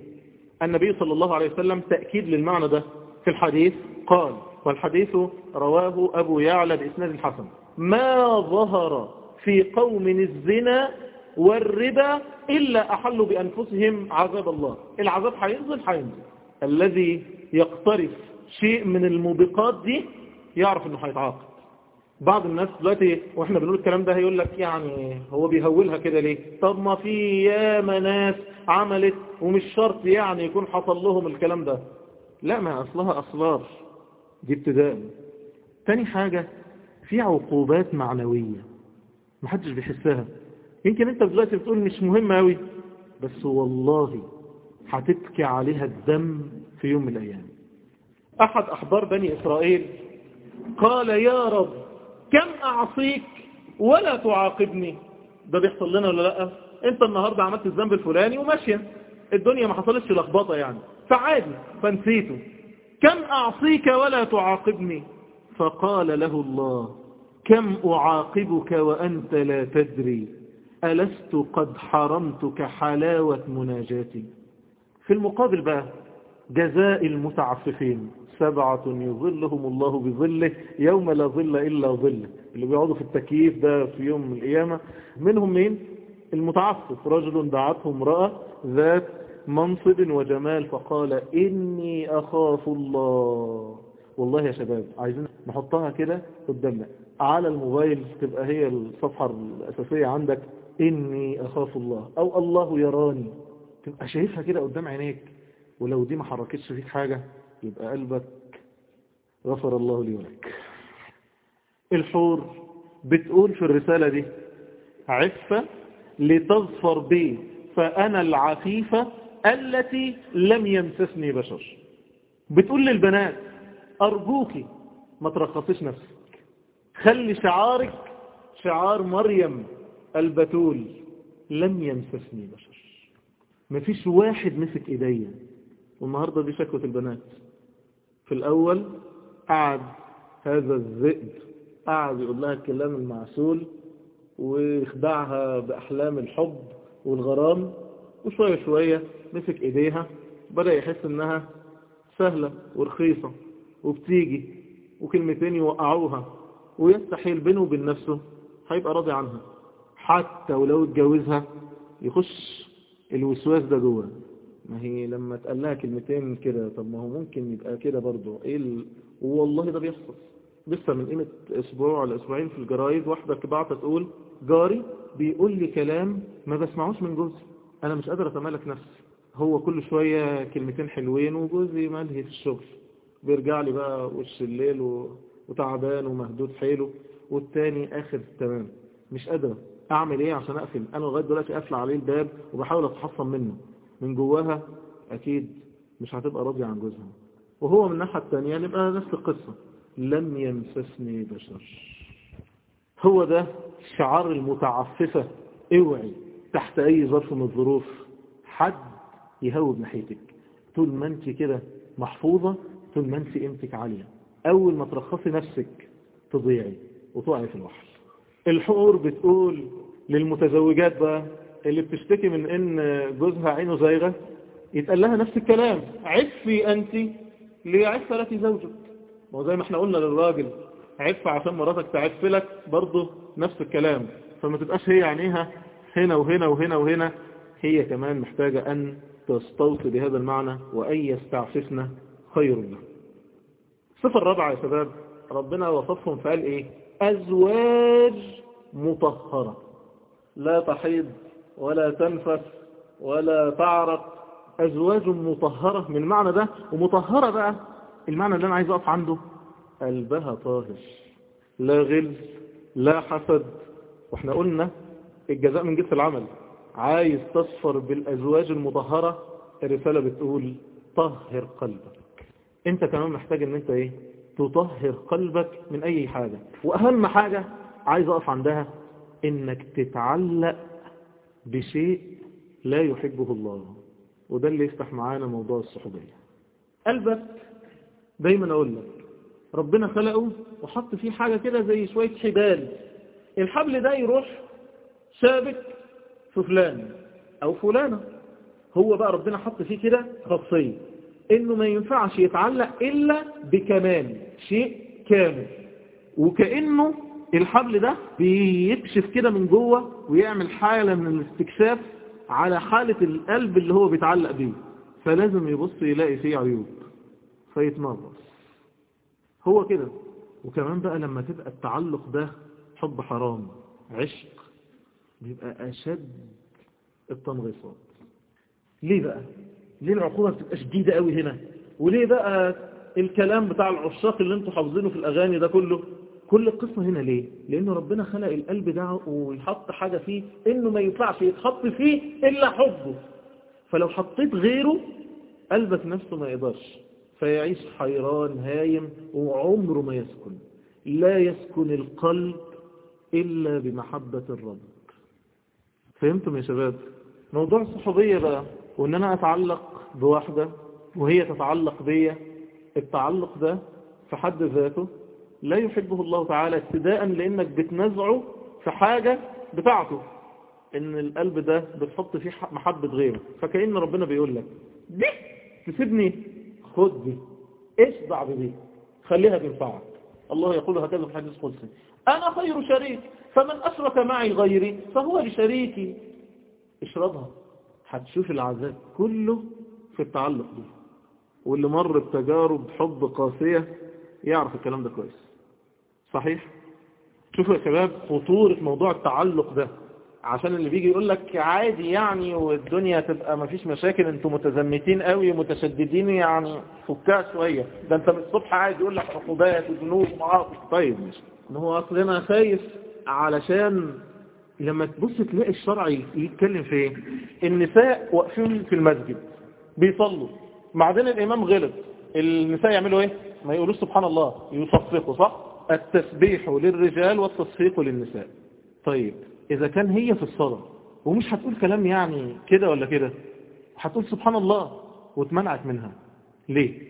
النبي صلى الله عليه وسلم تأكيد للمعنى ده في الحديث. قال والحديث رواه أبو يعلى بإسناد الحسن ما ظهر في قوم الزنا والربا إلا أحلوا بأنفسهم عذاب الله. العذاب هينزل هينزل الذي يقترف شيء من الموبقات دي يعرف إنه هيتعاقب بعض الناس دلوقتي وإحنا بنقول الكلام ده هيقول لك يعني هو بيهولها كده ليه؟ طب ما في ياما ناس عملت ومش شرط يعني يكون حصل لهم الكلام ده. لا ما أصلها اصلار دي ابتداء. تاني حاجة في عقوبات معنوية. محدش بيحسها. يمكن انت دلوقتي بتقول مش مهمة قوي بس والله هتبكي عليها الدم في يوم من الأيام. أحد احبار بني إسرائيل قال يا رب كم أعصيك ولا تعاقبني؟ ده بيحصل لنا ولا لأ؟ أنت النهاردة عملت الذنب الفلاني وماشية. الدنيا ما حصلتش لخبطة يعني. فعادي فنسيته. كم أعصيك ولا تعاقبني؟ فقال له الله كم أعاقبك وأنت لا تدري؟ ألست قد حرمتك حلاوة مناجاتي؟ في المقابل بقى جزاء المتعففين سبعة يظلهم الله بظله يوم لا ظل إلا ظله. اللي بيقعدوا في التكييف ده في يوم القيامة منهم مين؟ المتعفف. رجل دعته امرأة ذات منصب وجمال فقال إني أخاف الله. والله يا شباب عايزين نحطها كده قدامنا. على الموبايل تبقى هي الصفحة الأساسية عندك. إني أخاف الله. أو الله يراني. تبقى شايفها كده قدام عينيك. ولو دي ما حركتش فيك حاجة يبقى قلبك غفر الله لي ولك. الحور بتقول في الرسالة دي عفة لتظفر بي فأنا العفيفة التي لم يمسسني بشر. بتقول للبنات أرجوكي ما ترخصيش نفسك. خلي شعارك شعار مريم البتول لم يمسسني بشر. مفيش واحد مسك إيديا. والنهاردة دي شكوة البنات. في الأول قعد هذا الذئب قعد يقول لها الكلام المعسول ويخدعها بأحلام الحب والغرام. وشوية شوية مسك إيديها بدأ يحس إنها سهلة ورخيصة وبتيجي وكلمتين يوقعوها ويستحيل بينه وبين نفسه هيبقى راضي عنها حتى ولو اتجوزها يخش الوسواس ده جوه. ما هي لما تقال لها كلمتين كده طب ما هو ممكن يبقى كده برضه. إيه ال... والله ده بيحصل. لسه من قيمة أسبوع ولا أسبوعين في الجرايد واحدة بعتة تقول جاري بيقول لي كلام ما بسمعوش من جوزي. أنا مش قادر أتمالك نفسي. هو كل شوية كلمتين حلوين وجوزي ملهي في الشغل. بيرجع لي بقى وش الليل. وتعبان ومهدود حيله. والتاني آخر تمام. مش قادر. أعمل إيه عشان أقفل؟ أنا لغاية دلوقتي قافلة عليه الباب وبحاول أتحصن منه. من جواها أكيد مش هتبقى راضية عن جوزها. وهو من الناحية الثانية نبقى نفس القصة. لم يمسسني بشر. هو ده شعار المتعففة. اوعي. تحت أي ظرف من الظروف حد يهوب ناحيتك. طول ما أنت كده محفوظة طول ما أنت قيمتك عالية. أول ما ترخصي نفسك تضيعي وتقعي في الوحل. الحقور بتقول للمتزوجات بقى اللي بتشتكي من إن جوزها عينه زايغة يتقال لها نفس الكلام. عفي أنت ليعف لك زوجك وزي ما إحنا قلنا للراجل عف عشان مراتك تعف لك برضه نفس الكلام. فما تبقاش هي عينيها هنا وهنا وهنا وهنا هي كمان محتاجة أن تستوصي بهذا المعنى وأن يستعففنا خير له الصفة الرابعة يا شباب ربنا وصفهم فقال إيه؟ أزواج مطهرة. لا تحيض ولا تنفس ولا تعرق. أزواج مطهرة. من معنى ده؟ ومطهرة بقى المعنى اللي أنا عايز أقف عنده قلبها طاهر لا غل لا حسد. وإحنا قلنا الجزاء من جنس العمل. عايز تصفر بالأزواج المطهرة الرسالة بتقول طهر قلبك. انت كمان محتاج ان انت إيه؟ تطهر قلبك من أي حاجة. وأهم حاجة عايز أقف عندها إنك تتعلق بشيء لا يحبه الله. وده اللي يفتح معانا موضوع الصحوبية. قلبك دايما أقول لك ربنا خلقه وحط فيه حاجة كده زي شوية حبال. الحبل ده يروح ثابت في فلان أو فلانة. هو بقى ربنا حط فيه كده خاصية إنه ما ينفعش يتعلق إلا بكمال شيء كامل. وكأنه الحبل ده بيكشف كده من جوه ويعمل حالة من الاستكشاف على حالة القلب اللي هو بيتعلق بيه. فلازم يبص يلاقي فيه عيوب. فيتمرس هو كده. وكمان بقى لما تبقى التعلق ده حب حرام عشق بيبقى أشد التنغيصات ليه بقى؟ ليه العقوبة بتبقى شديدة قوي هنا؟ وليه بقى الكلام بتاع العشاق اللي أنتوا حافظينه في الأغاني ده كله؟ كل القصة هنا ليه؟ لأن ربنا خلق القلب ده ويحط حاجة فيه إنه ما ينفعش يتحط فيه إلا حبه. فلو حطيت غيره قلبك نفسه ما يقدرش. فيعيش حيران هايم وعمره ما يسكن. لا يسكن القلب إلا بمحبة الرب. فهمتم يا شباب؟ موضوع الصحوبية بقى وإن أنا أتعلق بواحدة وهي تتعلق بيا التعلق ده في حد ذاته لا يحبه الله تعالى ابتداء لأنك بتنزعه في حاجة بتاعته إن القلب ده بتحط فيه محبة غيره. فكأن ربنا بيقول لك دي تسيبني؟ خد دي اشبع بدي خليها تنفعك. الله يقول هكذا في الحديث القدسي. أنا خير شريك فمن أشرك معي غيري فهو لشريكي. اشربها. هتشوف العذاب كله في التعلق به واللي مر بتجارب حب قاسية يعرف الكلام ده كويس. صحيح؟ شوفوا يا شباب خطورة موضوع التعلق ده. عشان اللي بيجي يقول لك عادي يعني والدنيا تبقى ما فيش مشاكل أنتوا متزمتين قوي ومتشددين يعني فكها شوية. ده انت من الصبح قاعد يقول لك عقوبات وذنوب ومعاصي. طيب مش إن هو اصل أنا خايف علشان لما تبص تلاقي الشرع يتكلم في إيه؟ النساء واقفين في المسجد بيصلوا. بعدين الإمام غلط. النساء يعملوا إيه؟ ما يقولوش سبحان الله يصفقوا صح؟ التسبيح للرجال والتصفيق للنساء. طيب إذا كان هي في الصلاة ومش هتقول كلام يعني كده ولا كده هتقول سبحان الله واتمنعت منها. ليه؟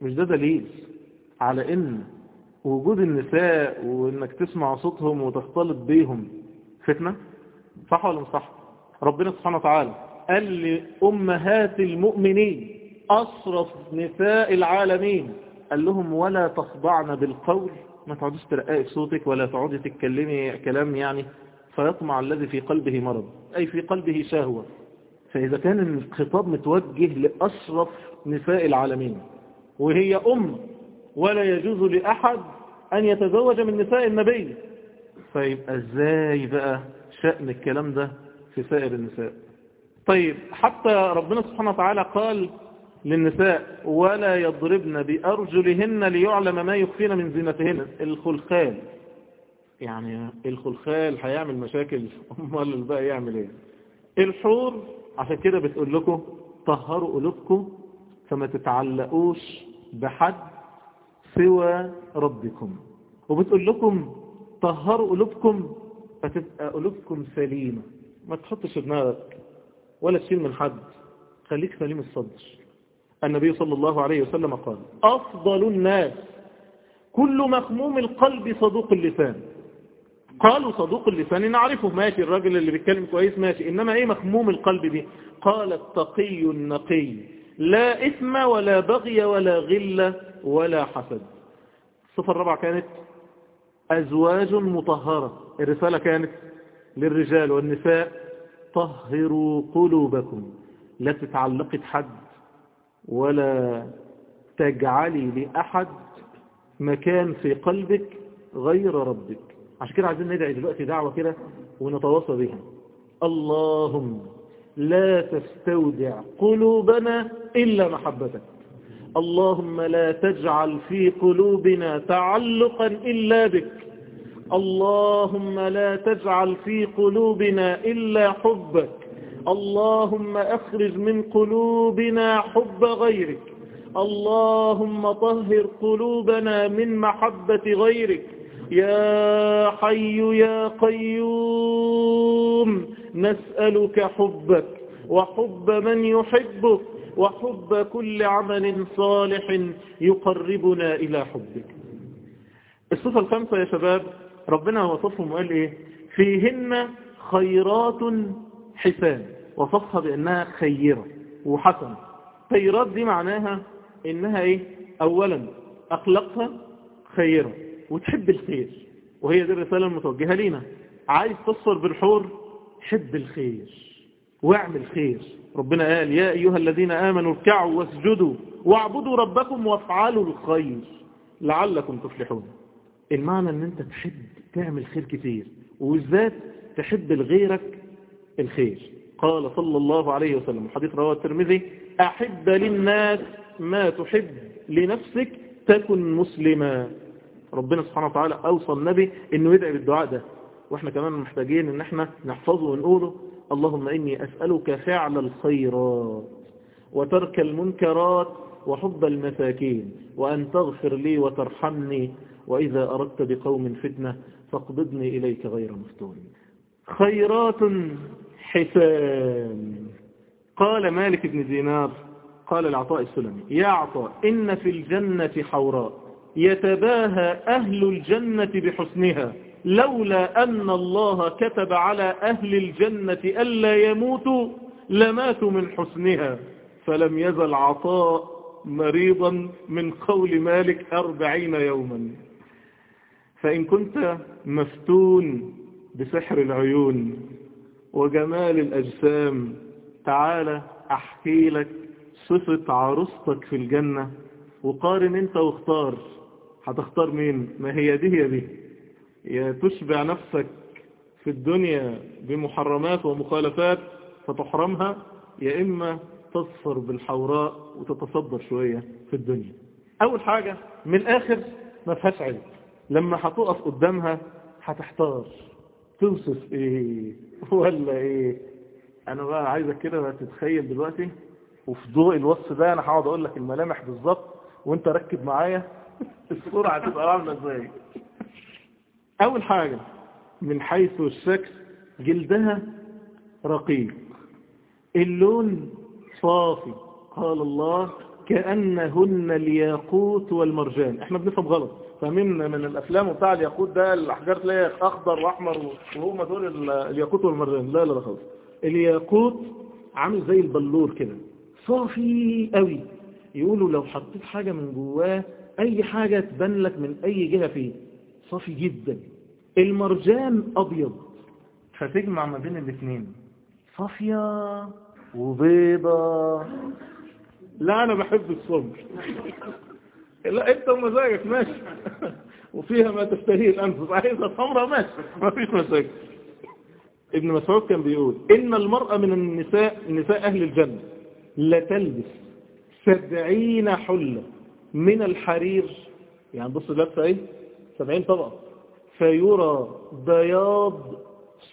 مش ده دليل على إن وجود النساء وإنك تسمع صوتهم وتختلط بيهم فتنة؟ صح ولا مش صح؟ ربنا سبحانه وتعالى قال لأمهات المؤمنين أصرف نساء العالمين قال لهم ولا تخضعن بالقول ما تقعديش ترقائي في صوتك ولا تقعدي تتكلمي كلام يعني فيطمع الذي في قلبه مرض أي في قلبه شهوة. فإذا كان الخطاب متوجه لأشرف نساء العالمين وهي أم ولا يجوز لأحد أن يتزوج من نساء النبي. فيبقى إزاي بقى شأن الكلام ده في سائر النساء؟ طيب حتى ربنا سبحانه وتعالى قال للنساء ولا يضربن بأرجلهن ليعلم ما يخفين من زينتهن. الخلخال. يعني الخلخال هيعمل مشاكل. أمال الباقي يعمل إيه؟ الحور عشان كده بتقول لكم طهروا قلوبكم فما تتعلقوش بحد سوى ربكم. وبتقول لكم طهروا قلوبكم فتبقى قلوبكم سليمة. ما تحطش دماغك ولا تشيل من حد. خليك سليم الصدر. النبي صلى الله عليه وسلم قال أفضل الناس كل مخموم القلب صدوق اللسان. قالوا صدوق اللسان نعرفه ماشي الراجل اللي بيتكلم كويس ماشي. إنما إيه مخموم القلب دي؟ قال التقي النقي. لا إثم ولا بغي ولا غل ولا حسد. الصفة الرابعة كانت أزواج مطهرة. الرسالة كانت للرجال والنساء طهروا قلوبكم. لا تتعلقي بحد. ولا تجعلي لأحد مكان في قلبك غير ربك. عشان كده عايزين ندعي دلوقتي دعوة كده ونتواصى بها اللهم لا تستودع قلوبنا إلا محبتك. اللهم لا تجعل في قلوبنا تعلقا إلا بك. اللهم لا تجعل في قلوبنا إلا حبك. اللهم أخرج من قلوبنا حب غيرك. اللهم طهر قلوبنا من محبة غيرك. يا حي يا قيوم نسألك حبك وحب من يحبك وحب كل عمل صالح يقربنا إلى حبك. الصفة الخامسة يا شباب ربنا وصفهم وقال إيه؟ فيهن خيرات حسان. وصفها بأنها خيرة وحسنة. خيرات دي معناها إنها إيه؟ أولا أخلاقها خيرة وتحب الخير وهي دي الرسالة المتوجهة لينا. عايز تصفر بالحور؟ حب الخير واعمل خير ربنا قال يا أيها الذين آمنوا اركعوا واسجدوا واعبدوا ربكم وافعلوا الخير لعلكم تفلحون. المعنى إن أنت تحب تعمل خير كتير وبالذات تحب لغيرك الخير. قال صلى الله عليه وسلم. حديث رواه الترمذي. أحب للناس ما تحب لنفسك تكن مسلما. ربنا سبحانه وتعالى أوصى النبي إنه يدعي بالدعاء ده. وإحنا كمان محتاجين إن إحنا نحفظه ونقوله. اللهم إني أسألك فعل الخيرات وترك المنكرات وحب المساكين وأن تغفر لي وترحمني. وإذا أردت بقوم فتنة فاقبضني إليك غير مفتون. خيرات حسان قال مالك بن دينار قال العطاء السلمي يا عطاء إن في الجنة حوراء يتباهى أهل الجنة بحسنها لولا أن الله كتب على أهل الجنة ألا يموتوا لماتوا من حسنها. فلم يزل عطاء مريضا من قول مالك أربعين يوما. فإن كنت مفتون بسحر العيون وجمال الأجسام تعال أحكي لك صفة عروستك في الجنة. وقارن أنت واختار. هتختار مين؟ ما هي دي؟ هي دي. يا تشبع نفسك في الدنيا بمحرمات ومخالفات فتحرمها يا إما تصفر بالحوراء وتتصدر شوية في الدنيا. أول حاجة من الآخر ما فيهاش علم لما هتقف قدامها هتحتار. توصف إيه؟ ولا إيه؟ أنا بقى عايزك كده تتخيل دلوقتي وفي ضوء الوصف ده أنا هقعد أقول لك الملامح بالظبط وأنت ركب معايا الصورة هتبقى عاملة إزاي. أول حاجة من حيث الشكل جلدها رقيق. اللون صافي قال الله كأنهن الياقوت والمرجان. إحنا بنفهم غلط. فاهمين من الأفلام وبتاع الياقوت ده الاحجار تلاقي أخضر وأحمر وهم دول الياقوت والمرجان لا لا لا خالص. الياقوت عامل زي البلور كده. صافي قوي. يقولوا لو حطيت حاجة من جواه أي حاجة تبان لك من أي جهة فيه. صافي جدا. المرجان أبيض. فتجمع ما بين الاثنين صافية. وبيضة. لا أنا بحب الصبر لا أنت ومزاجك ماشي. وفيها ما تشتهيه الأنفس عايزة حمرا ماشي. ما فيش مشاكل ابن مسعود كان بيقول إن المرأة من النساء نساء أهل الجنة لا تلبس سبعين حلة من الحرير. يعني بص لابسة إيه؟ سبعين طبقة. فيرى بياض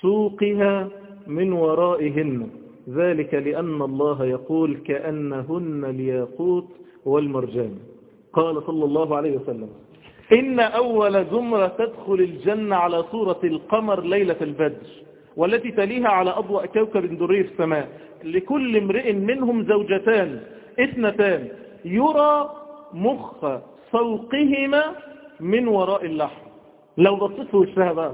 سوقها من ورائهن. ذلك لأن الله يقول كأنهن الياقوت والمرجان. قال صلى الله عليه وسلم إن أول زمرة تدخل الجنة على صورة القمر ليلة البدر والتي تليها على أضواء كوكب دري في السماء. لكل امرئ منهم زوجتان اثنتان. يرى مخ سوقهما من وراء اللحم. لو بصيت في وشها بقى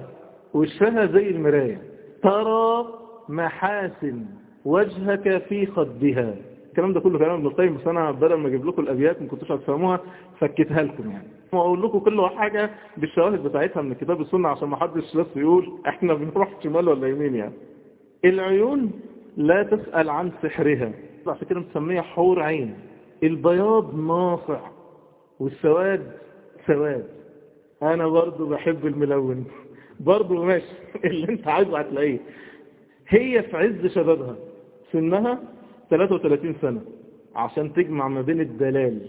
وشها زي المراية. ترى محاسن وجهك في خدها. الكلام ده كله كلام ابن القيم بس أنا بدل ما أجيب لكم الأبيات ما كنتوش هتفهموها فكيتها لكم يعني. وأقول لكم كل حاجة بالشواهد بتاعتها من الكتاب السنة عشان ما حدش بس يقول إحنا بنروح شمال ولا يمين يعني. العيون لا تسأل عن سحرها. عشان كده مسميها حور عين. البياض ناصع والسواد سواد. أنا برضو بحب الملون. برضو ماشي. اللي أنت عايزه هتلاقيه. هي في عز شبابها سنها 33 سنة عشان تجمع ما بين الدلال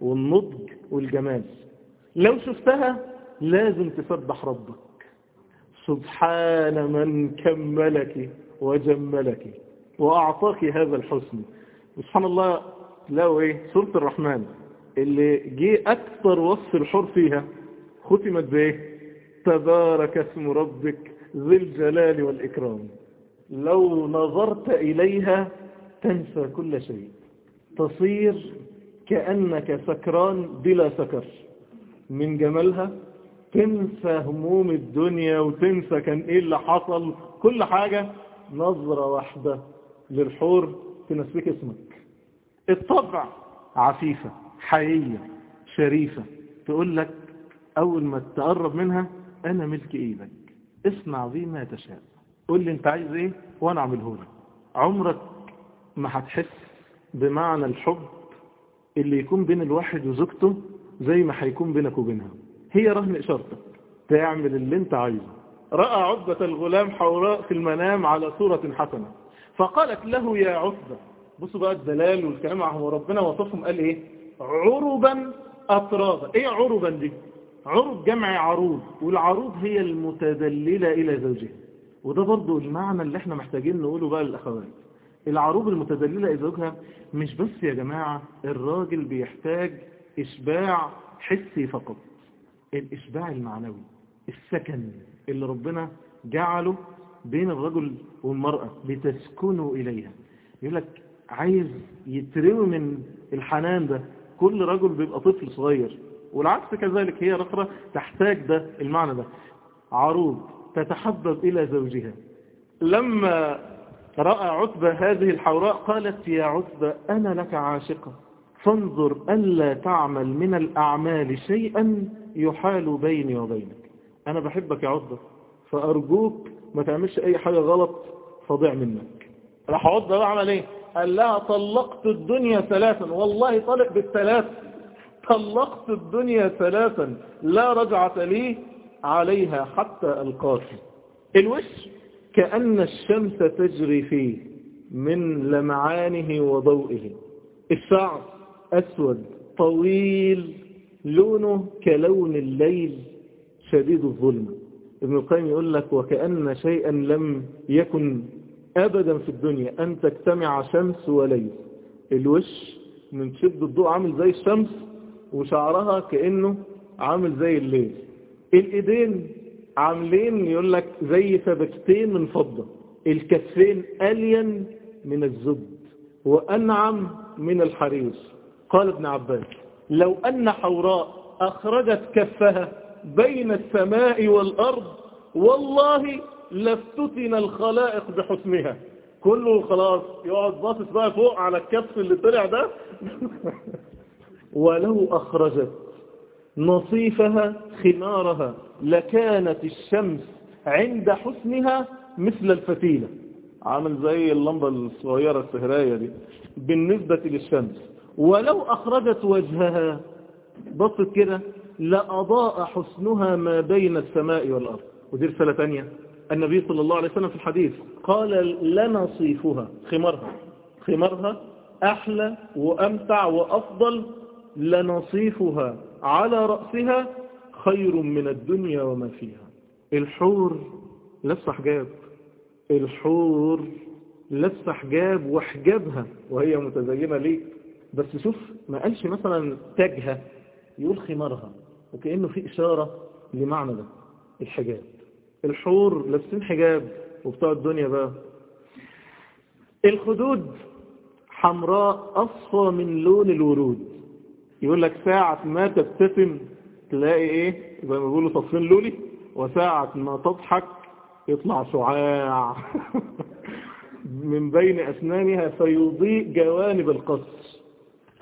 والنضج والجمال. لو شفتها لازم تسبح ربك. سبحان من كملك وجملك وأعطاك هذا الحسن. سبحان الله لو إيه سورة الرحمن اللي جه أكثر وصف الحر فيها ختمت بإيه؟ تبارك اسم ربك ذي الجلال والإكرام. لو نظرت إليها تنسى كل شيء. تصير كأنك سكران بلا سكر. من جمالها تنسى هموم الدنيا وتنسى كان إيه اللي حصل. كل حاجة نظرة واحدة للحور تنسيك اسمك. الطبع عفيفة حيية شريفة. تقول لك أول ما تقرب منها أنا ملك إيدك. اصنع بي ما تشاء. قول لي أنت عايز إيه وأنا أعمله لك. عمرك ما هتحس بمعنى الحب اللي يكون بين الواحد وزوجته زي ما هيكون بينك وبينها. هي رهن إشارتك. تعمل اللي انت عايزه. رأى عتبة الغلام حوراء في المنام على صورة حسنة. فقالت له يا عتبة بصوا بقى الدلال والكلام عن ربنا وصفهم. قال إيه؟ عربا أطرابا. إيه عربا دي؟ عرب جمع عروض. والعروض هي المتدللة إلى زوجها. وده برضو المعنى اللي إحنا محتاجين نقوله بقى للأخوات. العروض المتدللة إلى زوجها مش بس يا جماعة الراجل بيحتاج إشباع حسي فقط. الإشباع المعنوي السكن اللي ربنا جعله بين الرجل والمرأة لتسكنوا إليها. يقول لك عايز يتروي من الحنان ده. كل رجل بيبقى طفل صغير والعكس كذلك هي الأخرى تحتاج ده المعنى ده. عروض تتحبب إلى زوجها. لما رأى عتبة هذه الحوراء قالت يا عتبة أنا لك عاشقة فانظر ألا تعمل من الأعمال شيئا يحال بيني وبينك. أنا بحبك يا عتبة فأرجوك ما تعملش أي حاجة غلط فضيع منك. راح عتبة بقى عمل إيه؟ قال لها طلقت الدنيا ثلاثا. والله طلق بالثلاث. طلقت الدنيا ثلاثا. لا رجعة لي عليها حتى ألقاك. الوش؟ كأن الشمس تجري فيه من لمعانه وضوئه. الشعر أسود طويل لونه كلون الليل شديد الظلم. ابن القيم يقول لك وكأن شيئا لم يكن أبدا في الدنيا أن تجتمع شمس وليل. الوش من شد الضوء عامل زي الشمس وشعرها كأنه عامل زي الليل. الإيدين عاملين يقول لك زي سبكتين من فضة. الكفين ألين من الزبد وأنعم من الحرير قال ابن عباس لو أن حوراء أخرجت كفها بين السماء والأرض والله لافتتن الخلائق بحسنها. كله خلاص يقعد باصص بقى فوق على الكف اللي طلع ده. ولو أخرجت نصيفها خمارها لكانت الشمس عند حسنها مثل الفتيلة. عامل زي اللمبة الصغيرة السهراية دي بالنسبة للشمس. ولو أخرجت وجهها بصت كده لأضاء حسنها ما بين السماء والأرض. ودي رسالة تانية. النبي صلى الله عليه وسلم في الحديث قال لنصيفها خمارها. خمارها أحلى وأمتع وأفضل. لنصيفها على رأسها خير من الدنيا وما فيها. الحور لسه حجاب الحور لسه حجاب وحجابها وهي متزينة ليه؟ بس شوف ما قالش مثلا تاجها يقول خمارها وكأنه في إشارة لمعنى ده الحجاب. الحور لابسين حجاب وبتوع الدنيا بقى. الخدود حمراء أصفى من لون الورود. يقول لك ساعة ما تبتسم تلاقي إيه؟ زي ما بيقولوا تصفين لولي وساعة ما تضحك يطلع شعاع. من بين أسنانها فيضيء جوانب القصر.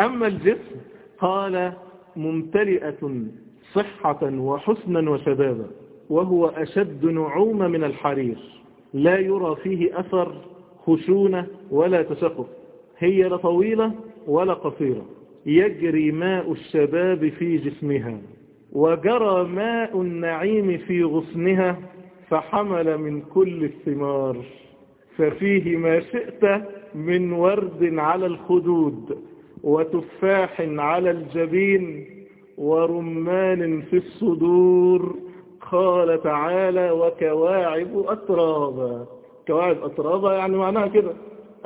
أما الجسم قال ممتلئة صحة وحسنا وشبابا وهو أشد نعوم من الحرير. لا يرى فيه أثر خشونة ولا تشقق. هي لا طويلة ولا قصيرة. يجري ماء الشباب في جسمها وجرى ماء النعيم في غصنها فحمل من كل الثمار. ففيه ما شئت من ورد على الخدود وتفاح على الجبين ورمان في الصدور. قال تعالى وكواعب أترابا. كواعب أترابا يعني معناها كده.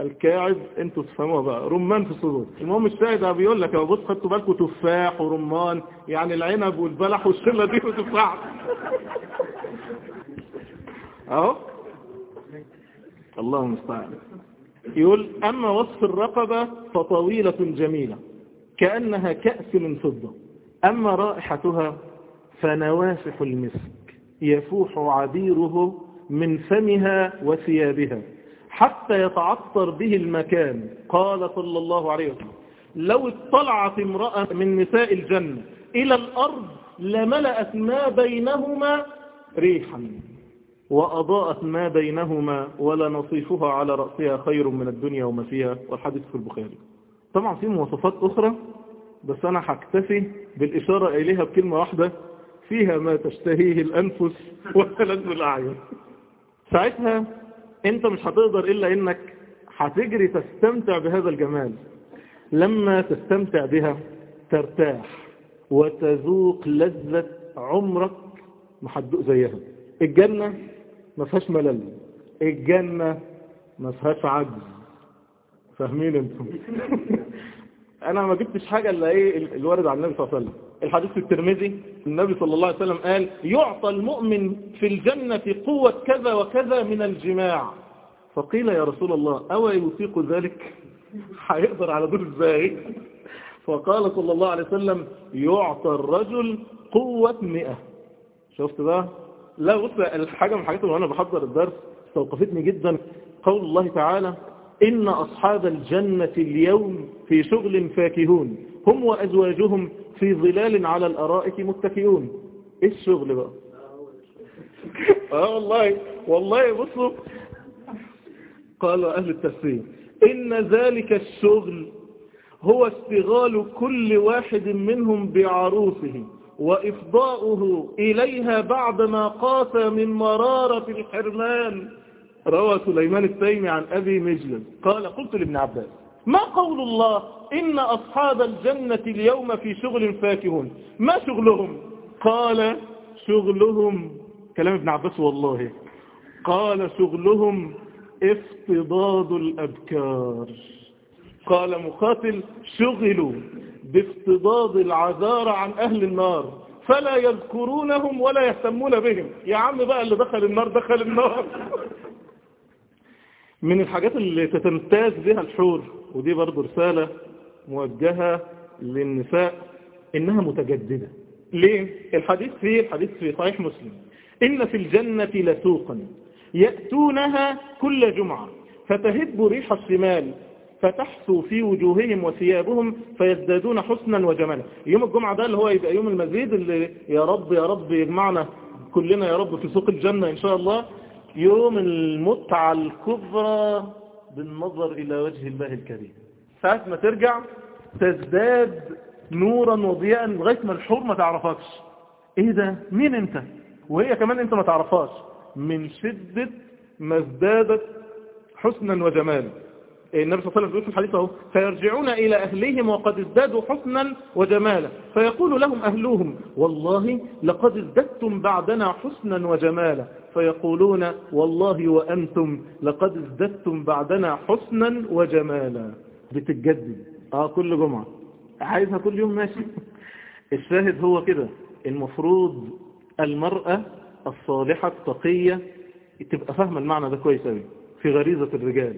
الكاعب أنتوا تفهموها بقى رمان في الصدور. المهم الشاهد بيقول لك بص خدتوا بالكم تفاح ورمان يعني العنب والبلح والشلة دي وتفاح. أهو. الله المستعان. يقول أما وصف الرقبة فطويلة جميلة كأنها كأس من فضة. أما رائحتها فنوافح المسك يفوح عبيره من فمها وثيابها. حتى يتعطر به المكان. قال صلى الله عليه وسلم لو اطلعت امرأة من نساء الجنة إلى الأرض لملأت ما بينهما ريحا وأضاءت ما بينهما ولا نصيفها على رأسها خير من الدنيا وما فيها. والحديث في البخاري. طبعا في مواصفات أخرى بس أنا هكتفي بالإشارة إليها بكلمة واحدة فيها ما تشتهيه الأنفس وتلذ الأعين. ساعتها أنت مش هتقدر إلا إنك هتجري تستمتع بهذا الجمال. لما تستمتع بها ترتاح وتذوق لذة عمرك محدوق زيها. الجنة ما فيهاش ملل. الجنة ما فيهاش عجز. فاهمين أنتم؟ أنا ما جبتش حاجة إلا إيه الوارد عن النبي صلى الله عليه وسلم. الحديث الترمذي النبي صلى الله عليه وسلم قال يعطى المؤمن في الجنة قوة كذا وكذا من الجماع. فقيل يا رسول الله أو يطيق ذلك؟ هيقدر على دول إزاي؟ فقال صلى الله عليه وسلم يعطى الرجل قوة مئة. شفت بقى؟ لا بص الحاجة من الحاجات اللي أنا بحضر الدرس استوقفتني جدا. قول الله تعالى إن أصحاب الجنة اليوم في شغل فاكهون. هم وأزواجهم في ظلال على الأرائك متكئون. إيه الشغل بقى؟ آه والله والله بصوا. قال أهل التفسير إن ذلك الشغل هو استغال كل واحد منهم بعروسه وإفضاؤه إليها بعدما قاس من مرارة الحرمان. روى سليمان التيمي عن أبي مجلس قال قلت لابن عباس ما قول الله إن أصحاب الجنة اليوم في شغل فاكهون؟ ما شغلهم؟ قال شغلهم كلام ابن عباس والله قال شغلهم افتضاد الأبكار. قال مقاتل شغلوا بافتضاد العذار عن أهل النار فلا يذكرونهم ولا يهتمون بهم. يا عم بقى اللي دخل النار دخل النار. من الحاجات اللي تتمتاز بها الحور ودي برضو رسالة موجهة للنساء إنها متجددة. ليه؟ الحديث فيه الحديث في صحيح مسلم. إن في الجنة لسوقا يأتونها كل جمعة فتهب ريح الشمال فتحسو في وجوههم وثيابهم فيزدادون حسنا وجمالا. يوم الجمعة ده اللي هو يبقى يوم المزيد اللي يا رب يا رب يجمعنا كلنا يا رب في سوق الجنة إن شاء الله يوم المتعة الكبرى بالنظر إلى وجه الله الكريم. ساعة ما ترجع تزداد نورا وضياء لغاية ما الحور ما تعرفكش. إيه ده؟ مين أنت؟ وهي كمان أنت ما تعرفهاش. من شدة ما ازدادت حسنا وجمالا. النبي صلى الله عليه وسلم في أهو فيرجعون إلى أهلهم وقد ازدادوا حسنا وجمالا. فيقول لهم أهلهم والله لقد ازددتم بعدنا حسنا وجمالا. فيقولون والله وأنتم لقد ازددتم بعدنا حسنا وجمالا. بتتجدد. آه كل جمعة. عايزها كل يوم ماشي. الشاهد هو كده المفروض المرأة الصالحة التقية تبقى فاهمة المعنى ده كويس قوي في غريزة الرجال.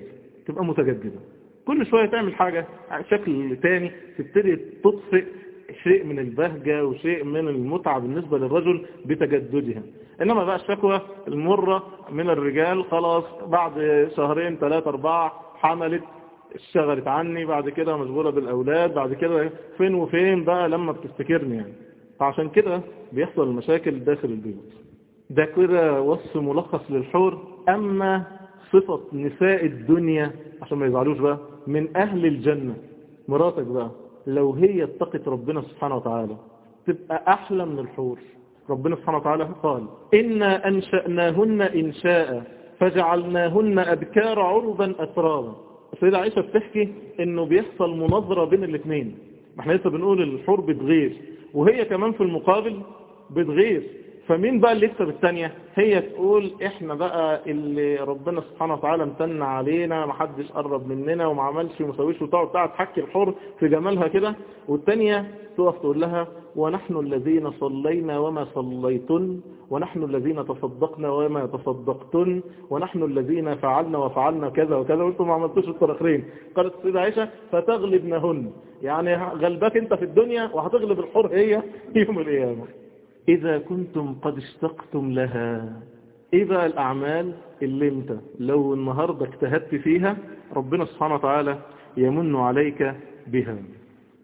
تبقى متجددة. كل شوية تعمل حاجة شكل تاني تبتدي تطفئ شيء من البهجة وشيء من المتعة بالنسبة للرجل بتجددها. إنما بقى الشكوى المرة من الرجال خلاص بعد شهرين ثلاثة أربعة حملت اشتغلت عني بعد كده مشغولة بالأولاد بعد كده فين وفين بقى لما بتفتكرني يعني. فعشان كده بيحصل المشاكل داخل البيوت. ده كده وصف ملخص للحور. أما صفة نساء الدنيا عشان ما يزعلوش بقى من أهل الجنة. مراتك بقى لو هي اتقت ربنا سبحانه وتعالى تبقى أحلى من الحور. ربنا سبحانه وتعالى قال إنا أنشأناهن إنشاء فجعلناهن أبكار عربا أسرارا السيدة عائشة بتحكي إنه بيحصل مناظرة بين الاثنين ما إحنا لسه بنقول الحور بتغير وهي كمان في المقابل بتغير. فمين بقى اللي يكسب الثانية هي تقول إحنا بقى اللي ربنا سبحانه وتعالى امتن علينا ما حدش قرب مننا وما عملش وما سويش وتقعد تقعد تحكي الحر في جمالها كده. والثانية تقف تقول لها ونحن الذين صلينا وما صليتن ونحن الذين تصدقنا وما تصدقتن ونحن الذين فعلنا وفعلنا كذا وكذا وأنتم ما عملتوش الطرقين قالت السيدة عائشة فتغلبنهن. يعني غلبك انت في الدنيا وهتغلب الحر هي يوم القيامة. إذا كنتم قد اشتقتم لها. إيه بقى الأعمال اللي انت لو النهاردة اجتهدت فيها ربنا سبحانه وتعالى يمن عليك بها.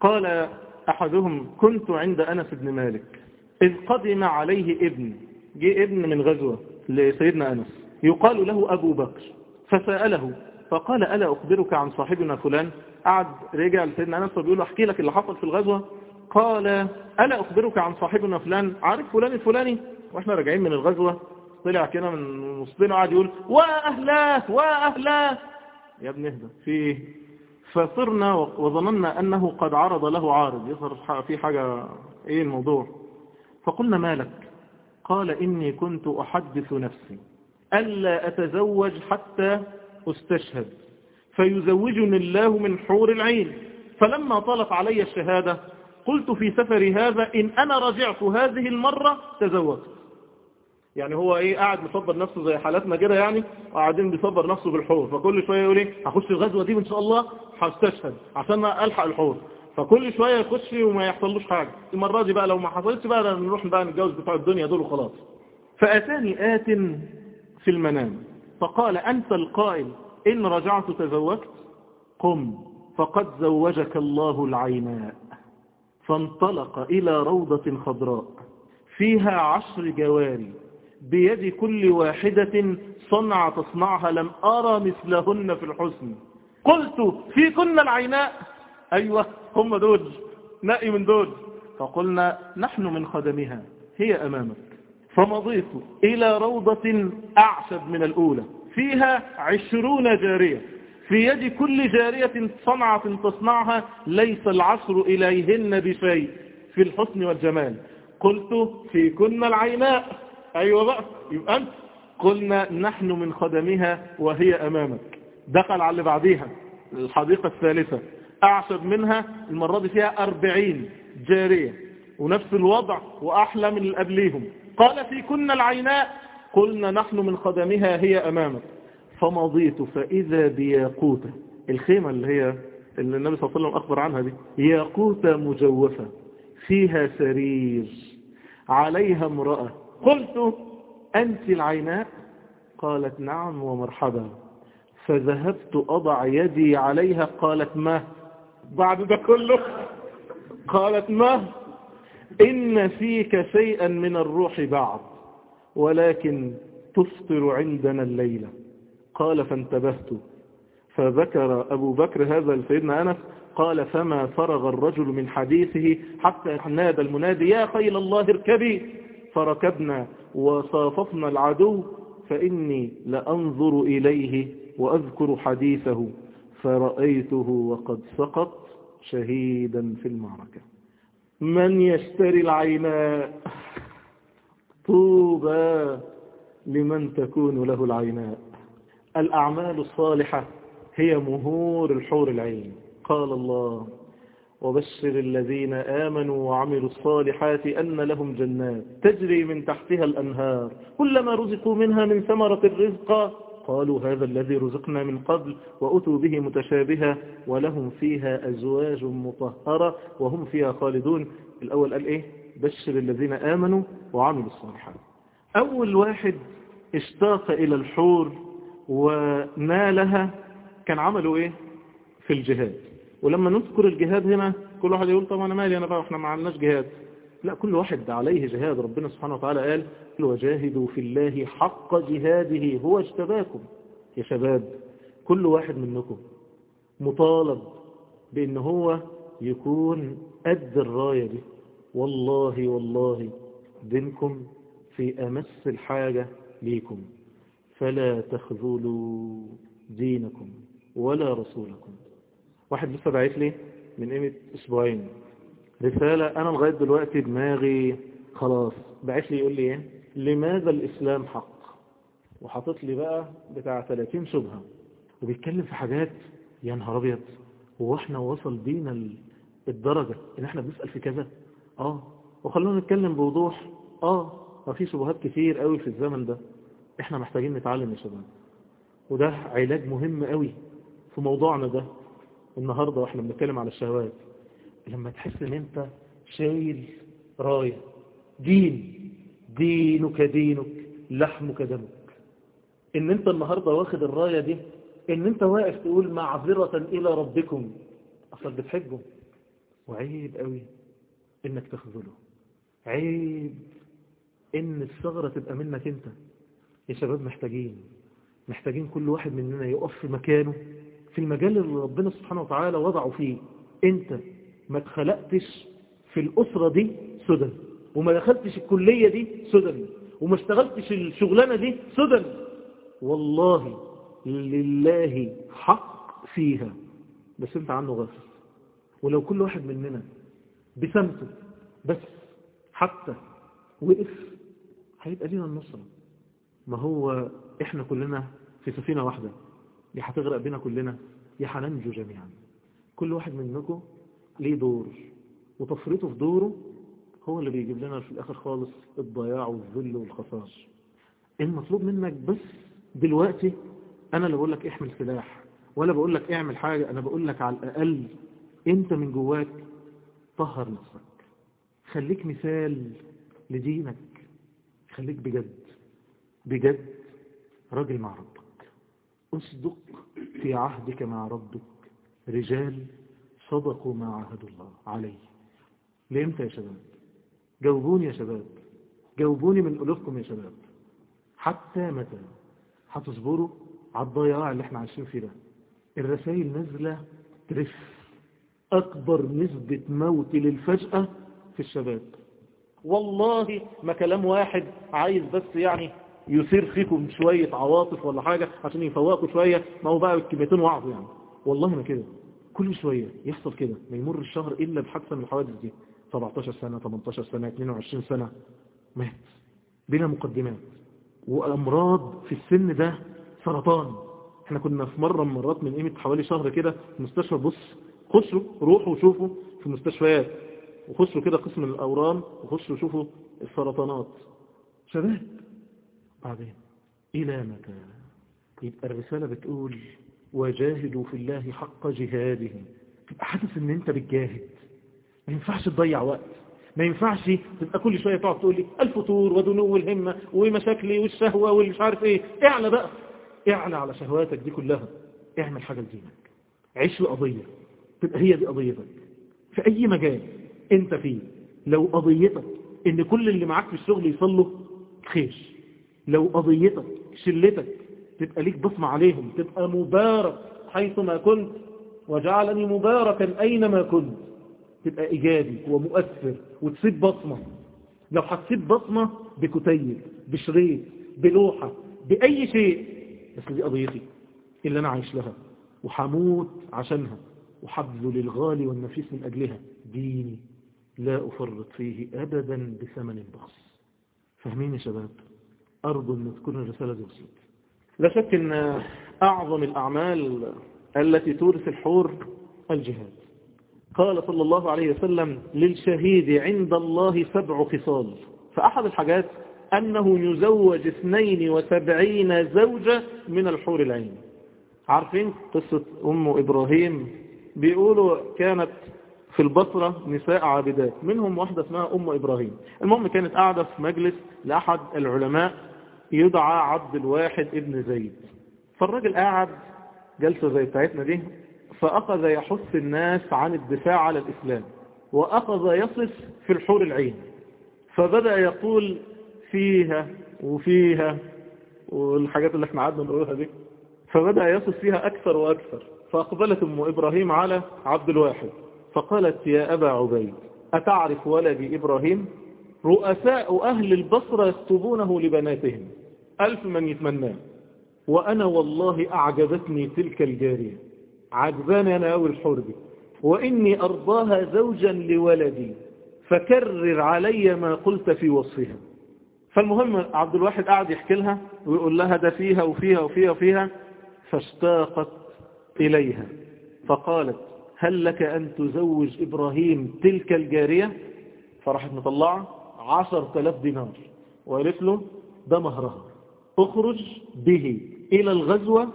قال أحدهم كنت عند أنس بن مالك إذ قدم عليه ابن. جه ابن من غزوة لسيدنا أنس. يقال له أبو بكر. فسأله فقال ألا أخبرك عن صاحبنا فلان؟ قعد رجع لسيدنا أنس وبيقول له أحكي لك اللي حصل في الغزوة. قال ألا أخبرك عن صاحبنا فلان؟ عارف فلان الفلاني؟ وإحنا راجعين من الغزوة طلع كده من وسطنا قاعد يقول وأهلاه وأهلاه يا ابن اهدى في إيه؟ فصرنا وظننا أنه قد عرض له عارض. يظهر في حاجة إيه الموضوع؟ فقلنا ما لك؟ قال إني كنت أحدث نفسي ألا أتزوج حتى أستشهد فيزوجني الله من حور العين. فلما طلت علي الشهادة قلت في سفري هذا إن أنا رجعت هذه المرة تزوجت. يعني هو إيه قاعد مصبر نفسه زي حالاتنا كده يعني وقاعدين بيصبر نفسه بالحور فكل شوية يقول إيه هخش الغزوة دي وإن شاء الله هستشهد عشان ألحق الحور فكل شوية يخش وما يحصلوش حاجة. المرة دي بقى لو ما حصلتش بقى نروح بقى نتجوز بتوع الدنيا دول وخلاص. فأتاني آت في المنام. فقال أنت القائل إن رجعت تزوجت؟ قم. فقد زوجك الله العيناء. فانطلق إلى روضة خضراء فيها عشر جواري بيد كل واحدة صنع تصنعها لم أرى مثلهن في الحسن قلت في كن العيناء. أيوة هم دول نائي من دول. فقلنا نحن من خدمها هي أمامك. فمضيت إلى روضة أعشب من الأولى فيها عشرون جارية. في يد كل جارية صنعة تصنعها ليس العصر إليهن بشيء. في الحسن والجمال. قلت في كن العيناء. أيوة بقى. يبقى أنت. قلنا نحن من خدمها وهي أمامك. دخل على اللي بعديها. الحديقة الثالثة. أعشب منها المرة دي فيها أربعين جارية. ونفس الوضع وأحلى من اللي قبليهم. قال في كن العيناء. قلنا نحن من خدمها هي أمامك. فمضيت فإذا بياقوتة الخيمة اللي هي اللي النبي صلى الله عليه وسلم أخبر عنها دي ياقوتة مجوفة فيها سرير عليها امرأة. قلت أنت العيناء؟ قالت نعم ومرحبا. فذهبت أضع يدي عليها قالت ما؟ بعد ده كله. قالت ما؟ إن فيك شيئا من الروح بعد ولكن تفطر عندنا الليلة. قال فانتبهت. فذكر أبو بكر هذا لسيدنا أنس قال فما فرغ الرجل من حديثه حتى نادى المنادي يا خيل الله اركبي. فركبنا وصاففنا العدو فإني لأنظر إليه وأذكر حديثه فرأيته وقد سقط شهيدا في المعركة. من يشتري العيناء؟ طوبى لمن تكون له العيناء. الأعمال الصالحة هي مهور الحور العين. قال الله وبشر الذين آمنوا وعملوا الصالحات أن لهم جنات تجري من تحتها الأنهار. كلما رزقوا منها من ثمرة الرزق قالوا هذا الذي رزقنا من قبل وأتوا به متشابها ولهم فيها أزواج مطهرة وهم فيها خالدون. الأول قال إيه؟ بشر الذين آمنوا وعملوا الصالحات. أول واحد اشتاق إلى الحور ونالها كان عملوا إيه؟ في الجهاد. ولما نذكر الجهاد هنا كل واحد يقول طب أنا مالي أنا بقى إحنا ما عملناش جهاد. لا كل واحد عليه جهاد. ربنا سبحانه وتعالى قال وجاهدوا في الله حق جهاده هو اجتباكم. يا شباب كل واحد منكم مطالب بأن هو يكون قد الراية دي. والله والله دينكم في أمس الحاجة ليكم. فلا تخذلوا دينكم ولا رسولكم. واحد لسه بعت لي من قيمة أسبوعين. رسالة أنا لغاية دلوقتي دماغي خلاص. بعت لي يقول لي إيه؟ لماذا الإسلام حق؟ وحاطط لي بقى بتاع 30 شبهة. وبيتكلم في حاجات يا نهار أبيض. هو إحنا وصل بينا الدرجة إن إحنا بنسأل في كذا. آه. وخلونا نتكلم بوضوح. آه. ما في شبهات كتير قوي في الزمن ده. إحنا محتاجين نتعلم يا شباب. وده علاج مهم قوي في موضوعنا ده النهاردة وإحنا بنتكلم على الشهوات. لما تحس إن أنت شايل راية. دين. دينك دينك لحمك دمك. إن أنت النهاردة واخد الراية دي إن أنت واقف تقول معذرة إلى ربكم. أصلا بتحبه. وعيب قوي إنك تخذله. عيب إن الثغرة تبقى منك أنت. يا شباب محتاجين محتاجين كل واحد مننا يقف في مكانه في المجال اللي ربنا سبحانه وتعالى وضعه فيه. انت ما اتخلقتش في الأسرة دي سدى وما دخلتش الكلية دي سدى وما اشتغلتش الشغلانة دي سدى. والله لله حق فيها. بس انت عنه غافل ولو كل واحد مننا بسمته بس حتى وقف هيبقى لنا النصرة. ما هو إحنا كلنا في سفينة واحدة يا هتغرق بينا كلنا يا هننجو جميعا. كل واحد منكم ليه دور وتفريطه في دوره هو اللي بيجيب لنا في الآخر خالص الضياع والذل والخسار المطلوب منك بس دلوقتي أنا اللي بقول لك احمل سلاح ولا بقول لك اعمل حاجة أنا بقول لك على الأقل أنت من جواك طهر نفسك. خليك مثال لدينك خليك بجد. بجد راجل مع ربك. اصدق في عهدك مع ربك. رجال صدقوا ما عهدوا الله عليه. لامتى يا شباب؟ جاوبوني يا شباب. جاوبوني من قلوبكم يا شباب. حتى متى؟ هتصبروا على الضياع اللي إحنا عايشين فيه ده. الرسائل نازلة ترف أكبر نسبة موت للفجأة في الشباب. والله ما كلام واحد عايز بس يعني يثير فيكم شوية عواطف ولا حاجة عشان يفوقوا شوية. ما هو بقى الكلمتين وعظ يعني. والله ما كده. كل شوية يحصل كده. ما يمر الشهر إلا بحادثة من الحوادث دي. 17 سنة 18 سنة 22 سنة. مات. بلا مقدمات. وأمراض في السن ده سرطان. إحنا كنا في مرة من مرات من قيمة حوالي شهر كده في مستشفى. بص خشوا روحوا وشوفوا في المستشفيات وخشوا كده قسم الأورام وخشوا شوفوا السرطانات. شباب بعدين إلى متى؟ يبقى الرسالة بتقول وجاهدوا في الله حق جهاده. تبقى حاسس إن أنت بتجاهد. ما ينفعش تضيع وقت. ما ينفعش تبقى كل شوية تقعد تقول لي الفتور ودنو الهمة ومشاكلي والشهوة والمش عارف إيه. اعلى بقى. اعلى على شهواتك دي كلها. اعمل حاجة لدينك. عيش القضية تبقى هي دي قضيتك. في أي مجال أنت فيه. لو قضيتك إن كل اللي معاك في الشغل يصلوا خير. لو قضيتك شلتك تبقى ليك بصمة عليهم تبقى مبارك حيثما كنت وجعلني مباركا أينما كنت. تبقى إيجابي ومؤثر وتسيب بصمة. لو هتسيب بصمة بكتيب بشريط بلوحة بأي شيء بس دي قضيتي اللي أنا عايش لها وحموت عشانها. وحبذل الغالي والنفيس من أجلها. ديني لا أفرط فيه أبدا بثمن بخس. فاهمين يا شباب؟ أرجو أن تكون الرسالة دي وصلت لا شك أن أعظم الأعمال التي تورث الحور الجهاد. قال صلى الله عليه وسلم للشهيد عند الله سبع خصال. فأحد الحاجات أنه يزوج اثنين وسبعين زوجة من الحور العين. عارفين قصة أم إبراهيم؟ بيقولوا كانت في البصرة نساء عابدات. منهم واحدة اسمها أم إبراهيم. المهم كانت قاعدة في مجلس لأحد العلماء يدعى عبد الواحد ابن زيد. فالراجل قاعد جلسة زي بتاعتنا دي فأخذ يحث الناس عن الدفاع على الإسلام وأخذ يصف في الحور العين. فبدأ يقول فيها وفيها والحاجات اللي إحنا قعدنا نقولها دي. فبدأ يصف فيها أكثر وأكثر. فأقبلت أم إبراهيم على عبد الواحد فقالت يا أبا عبيد أتعرف ولدي إبراهيم؟ رؤساء أهل البصرة يخطبونه لبناتهم. ألف من يتمناه وأنا والله أعجبتني تلك الجارية. عجباني أنا أول دي. وإني أرضاها زوجا لولدي. فكرر علي ما قلت في وصفها. فالمهم عبد الواحد قاعد يحكي لها ويقول لها ده فيها وفيها وفيها وفيها. فاشتاقت إليها. فقالت هل لك أن تزوج إبراهيم تلك الجارية؟ فراحت مطلعة. عشر تلاف دينار. وقالت له ده مهرها. اخرج به إلى الغزوة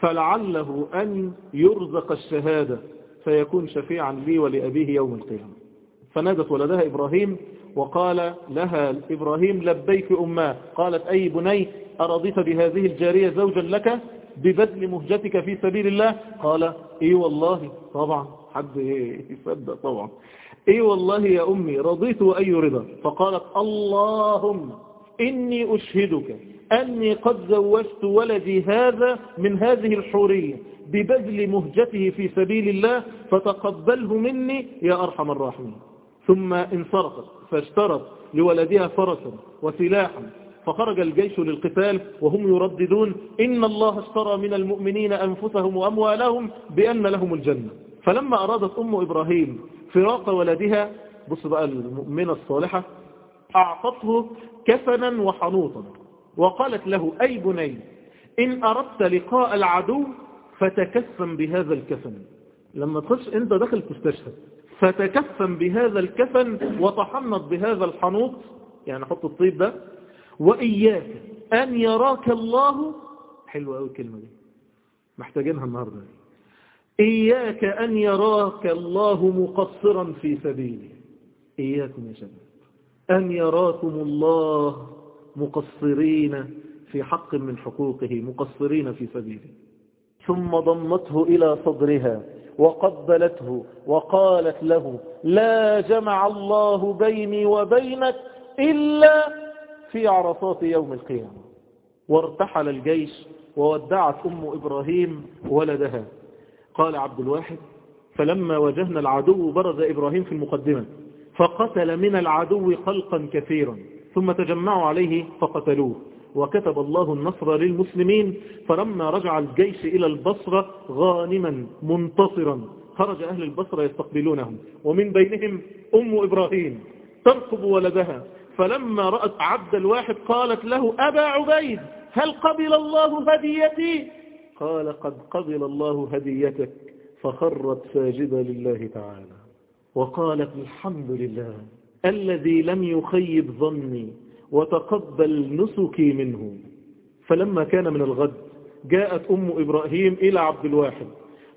فلعله أن يرزق الشهادة فيكون شفيعا لي ولأبيه يوم القيامة. فنادت ولدها إبراهيم وقال لها إبراهيم لبيك أماه قالت أي بني أرضيت بهذه الجارية زوجا لك ببذل مهجتك في سبيل الله؟ قال إيه والله طبعا. حد يصدق طبعا. إيه والله يا أمي رضيت وأي رضا فقالت اللهم إني أشهدك أني قد زوجت ولدي هذا من هذه الحورية ببذل مهجته في سبيل الله فتقبله مني يا أرحم الراحمين. ثم انصرفت فاشترت لولدها فرسا وسلاحا فخرج الجيش للقتال وهم يرددون إن الله اشترى من المؤمنين أنفسهم وأموالهم بأن لهم الجنة. فلما أرادت أم إبراهيم فراق ولدها بص بقى المؤمنة الصالحة أعطته كفنا وحنوطا وقالت له أي بني إن أردت لقاء العدو فتكفن بهذا الكفن. لما تخش أنت داخل تستشهد فتكفن بهذا الكفن وتحنط بهذا الحنوط يعني حط الطيب ده وإياك أن يراك الله. حلوة أوي الكلمة دي. محتاجينها النهاردة. إياك أن يراك الله مقصرا في سبيله. إياكم يا شباب. أن يراكم الله مقصرين في حق من حقوقه مقصرين في سبيله. ثم ضمته إلى صدرها وقبلته وقالت له لا جمع الله بيني وبينك إلا في عرصات يوم القيامة. وارتحل الجيش وودعت أم إبراهيم ولدها. قال عبد الواحد فلما واجهنا العدو برز إبراهيم في المقدمة فقتل من العدو خلقا كثيرا ثم تجمعوا عليه فقتلوه وكتب الله النصر للمسلمين فلما رجع الجيش إلى البصرة غانما منتصرا خرج أهل البصرة يستقبلونهم ومن بينهم أم إبراهيم ترقب ولدها فلما رأت عبد الواحد قالت له أبا عبيد هل قبل الله هديتي؟ قال قد قبل الله هديتك فخرت ساجدة لله تعالى. وقالت الحمد لله الذي لم يخيب ظني وتقبل نسكي منه. فلما كان من الغد جاءت أم إبراهيم إلى عبد الواحد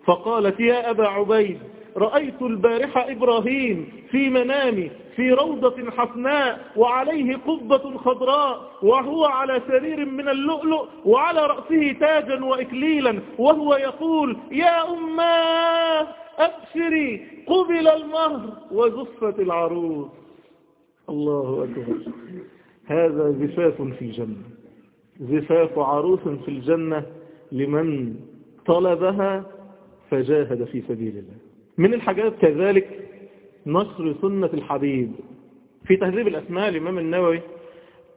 فقالت يا أبا عبيد رأيت البارحة إبراهيم في منامي في روضة حسناء وعليه قبة خضراء وهو على سرير من اللؤلؤ وعلى رأسه تاجا وإكليلا وهو يقول يا أماه أبشري قبل المهر وزفت العروس الله أكبر. هذا زفاف في الجنة. زفاف عروس في الجنة لمن طلبها فجاهد في سبيل الله. من الحاجات كذلك نشر سنة الحبيب. في تهذيب الأسماء الإمام النووي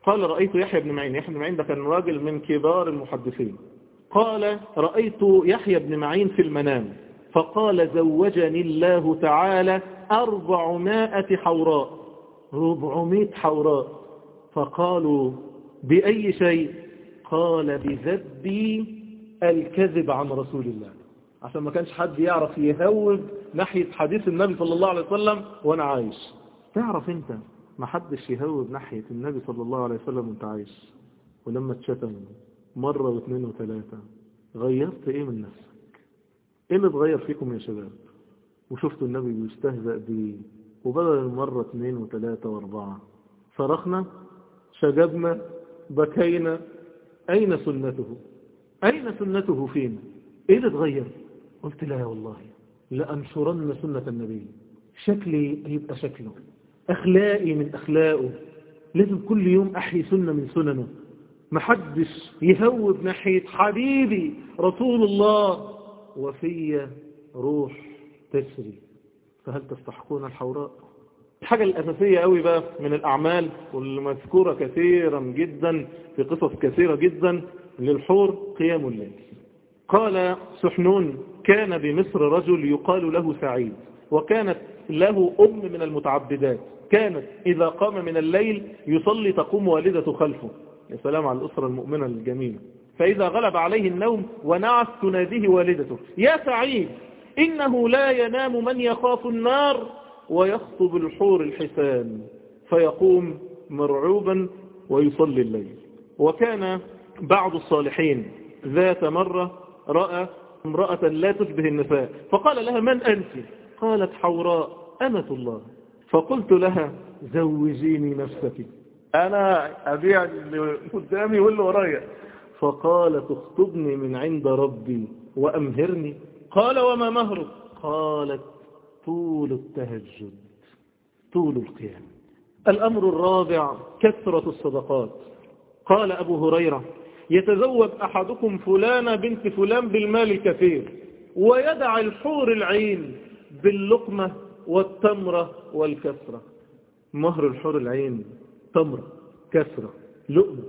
قال رأيت يحيى بن معين. يحيى بن معين ده كان راجل من كبار المحدثين. قال رأيت يحيى بن معين في المنام فقال زوجني الله تعالى أربعمائة حوراء. ربعمائة حوراء. فقالوا بأي شيء؟ قال بذبي الكذب عن رسول الله. عشان ما كانش حد يعرف يهوب ناحية حديث النبي صلى الله عليه وسلم وأنا عايش. تعرف أنت ما حدش يهوب ناحية النبي صلى الله عليه وسلم وأنت عايش. ولما اتشتم مرة واثنين وثلاثة غيرت إيه من نفسك؟ إيه اللي اتغير فيكم يا شباب؟ وشفتوا النبي بيستهزأ بيه وبدل المرة اثنين وثلاثة وأربعة صرخنا شجبنا بكينا أين سنته؟ أين سنته فينا؟ إيه اللي اتغير؟ قلت لا والله لأنشرن سنة النبي. شكلي يبقى شكله. أخلاقي من أخلاقه. لازم كل يوم أحيي سنة من سننه. محدش يهوب ناحية حبيبي رسول الله. وفي روح تسري. فهل تستحقون الحوراء؟ الحاجة الأساسية قوي بقى من الأعمال والمذكورة كثيرا جدا في قصص كثيرة جدا للحور قيام الليل. قال سحنون كان بمصر رجل يقال له سعيد وكانت له أم من المتعبدات كانت إذا قام من الليل يصلي تقوم والدة خلفه. يا سلام على الأسرة المؤمنة الجميلة. فإذا غلب عليه النوم ونعس تناديه والدته. يا سعيد إنه لا ينام من يخاف النار ويخطب الحور الحسان فيقوم مرعوبا ويصلي الليل. وكان بعض الصالحين ذات مرة رأى امرأة لا تشبه النساء فقال لها من أنت؟ قالت حوراء أمة الله. فقلت لها زوجيني نفسك. أنا أبيع اللي قدامي واللي ورايا. فقالت اخطبني من عند ربي وأمهرني. قال وما مهرك؟ قالت طول التهجد طول القيام. الأمر الرابع كثرة الصدقات. قال أبو هريرة يتزوج أحدكم فلانة بنت فلان بالمال الكثير ويدع الحور العين باللقمة والتمرة والكسرة. مهر الحور العين تمرة كسرة لقمة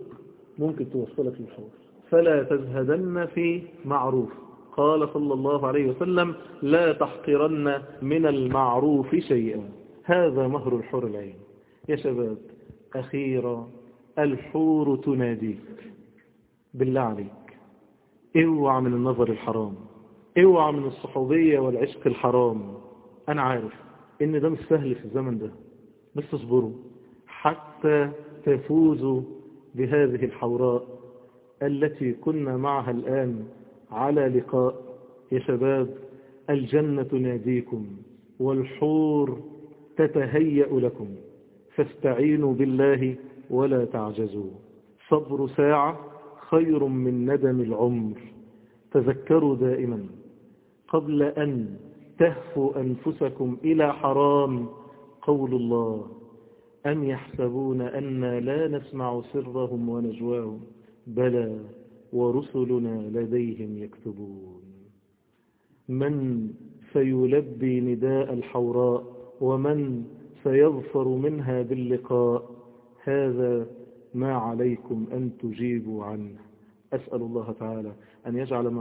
ممكن توصلك للحور فلا تزهدن في معروف. قال صلى الله عليه وسلم لا تحقرن من المعروف شيئا. هذا مهر الحور العين. يا شباب أخيرا الحور تناديك. بالله عليك. اوعى من النظر الحرام اوعى من الصحوبية والعشق الحرام. أنا عارف إن ده مش سهل في الزمن ده بس اصبروا حتى تفوزوا بهذه الحوراء التي كنا معها الآن على لقاء. يا شباب الجنة ناديكم والحور تتهيأ لكم. فاستعينوا بالله ولا تعجزوا. صبر ساعة خير من ندم العمر. تذكروا دائما قبل أن تهفوا أنفسكم إلى حرام قول الله أم يحسبون أنا لا نسمع سرهم ونجواهم؟ بلى ورسلنا لديهم يكتبون. من سيلبي نداء الحوراء ومن سيظفر منها باللقاء؟ هذا ما عليكم أن تجيبوا عنه. أسأل الله تعالى أن يجعل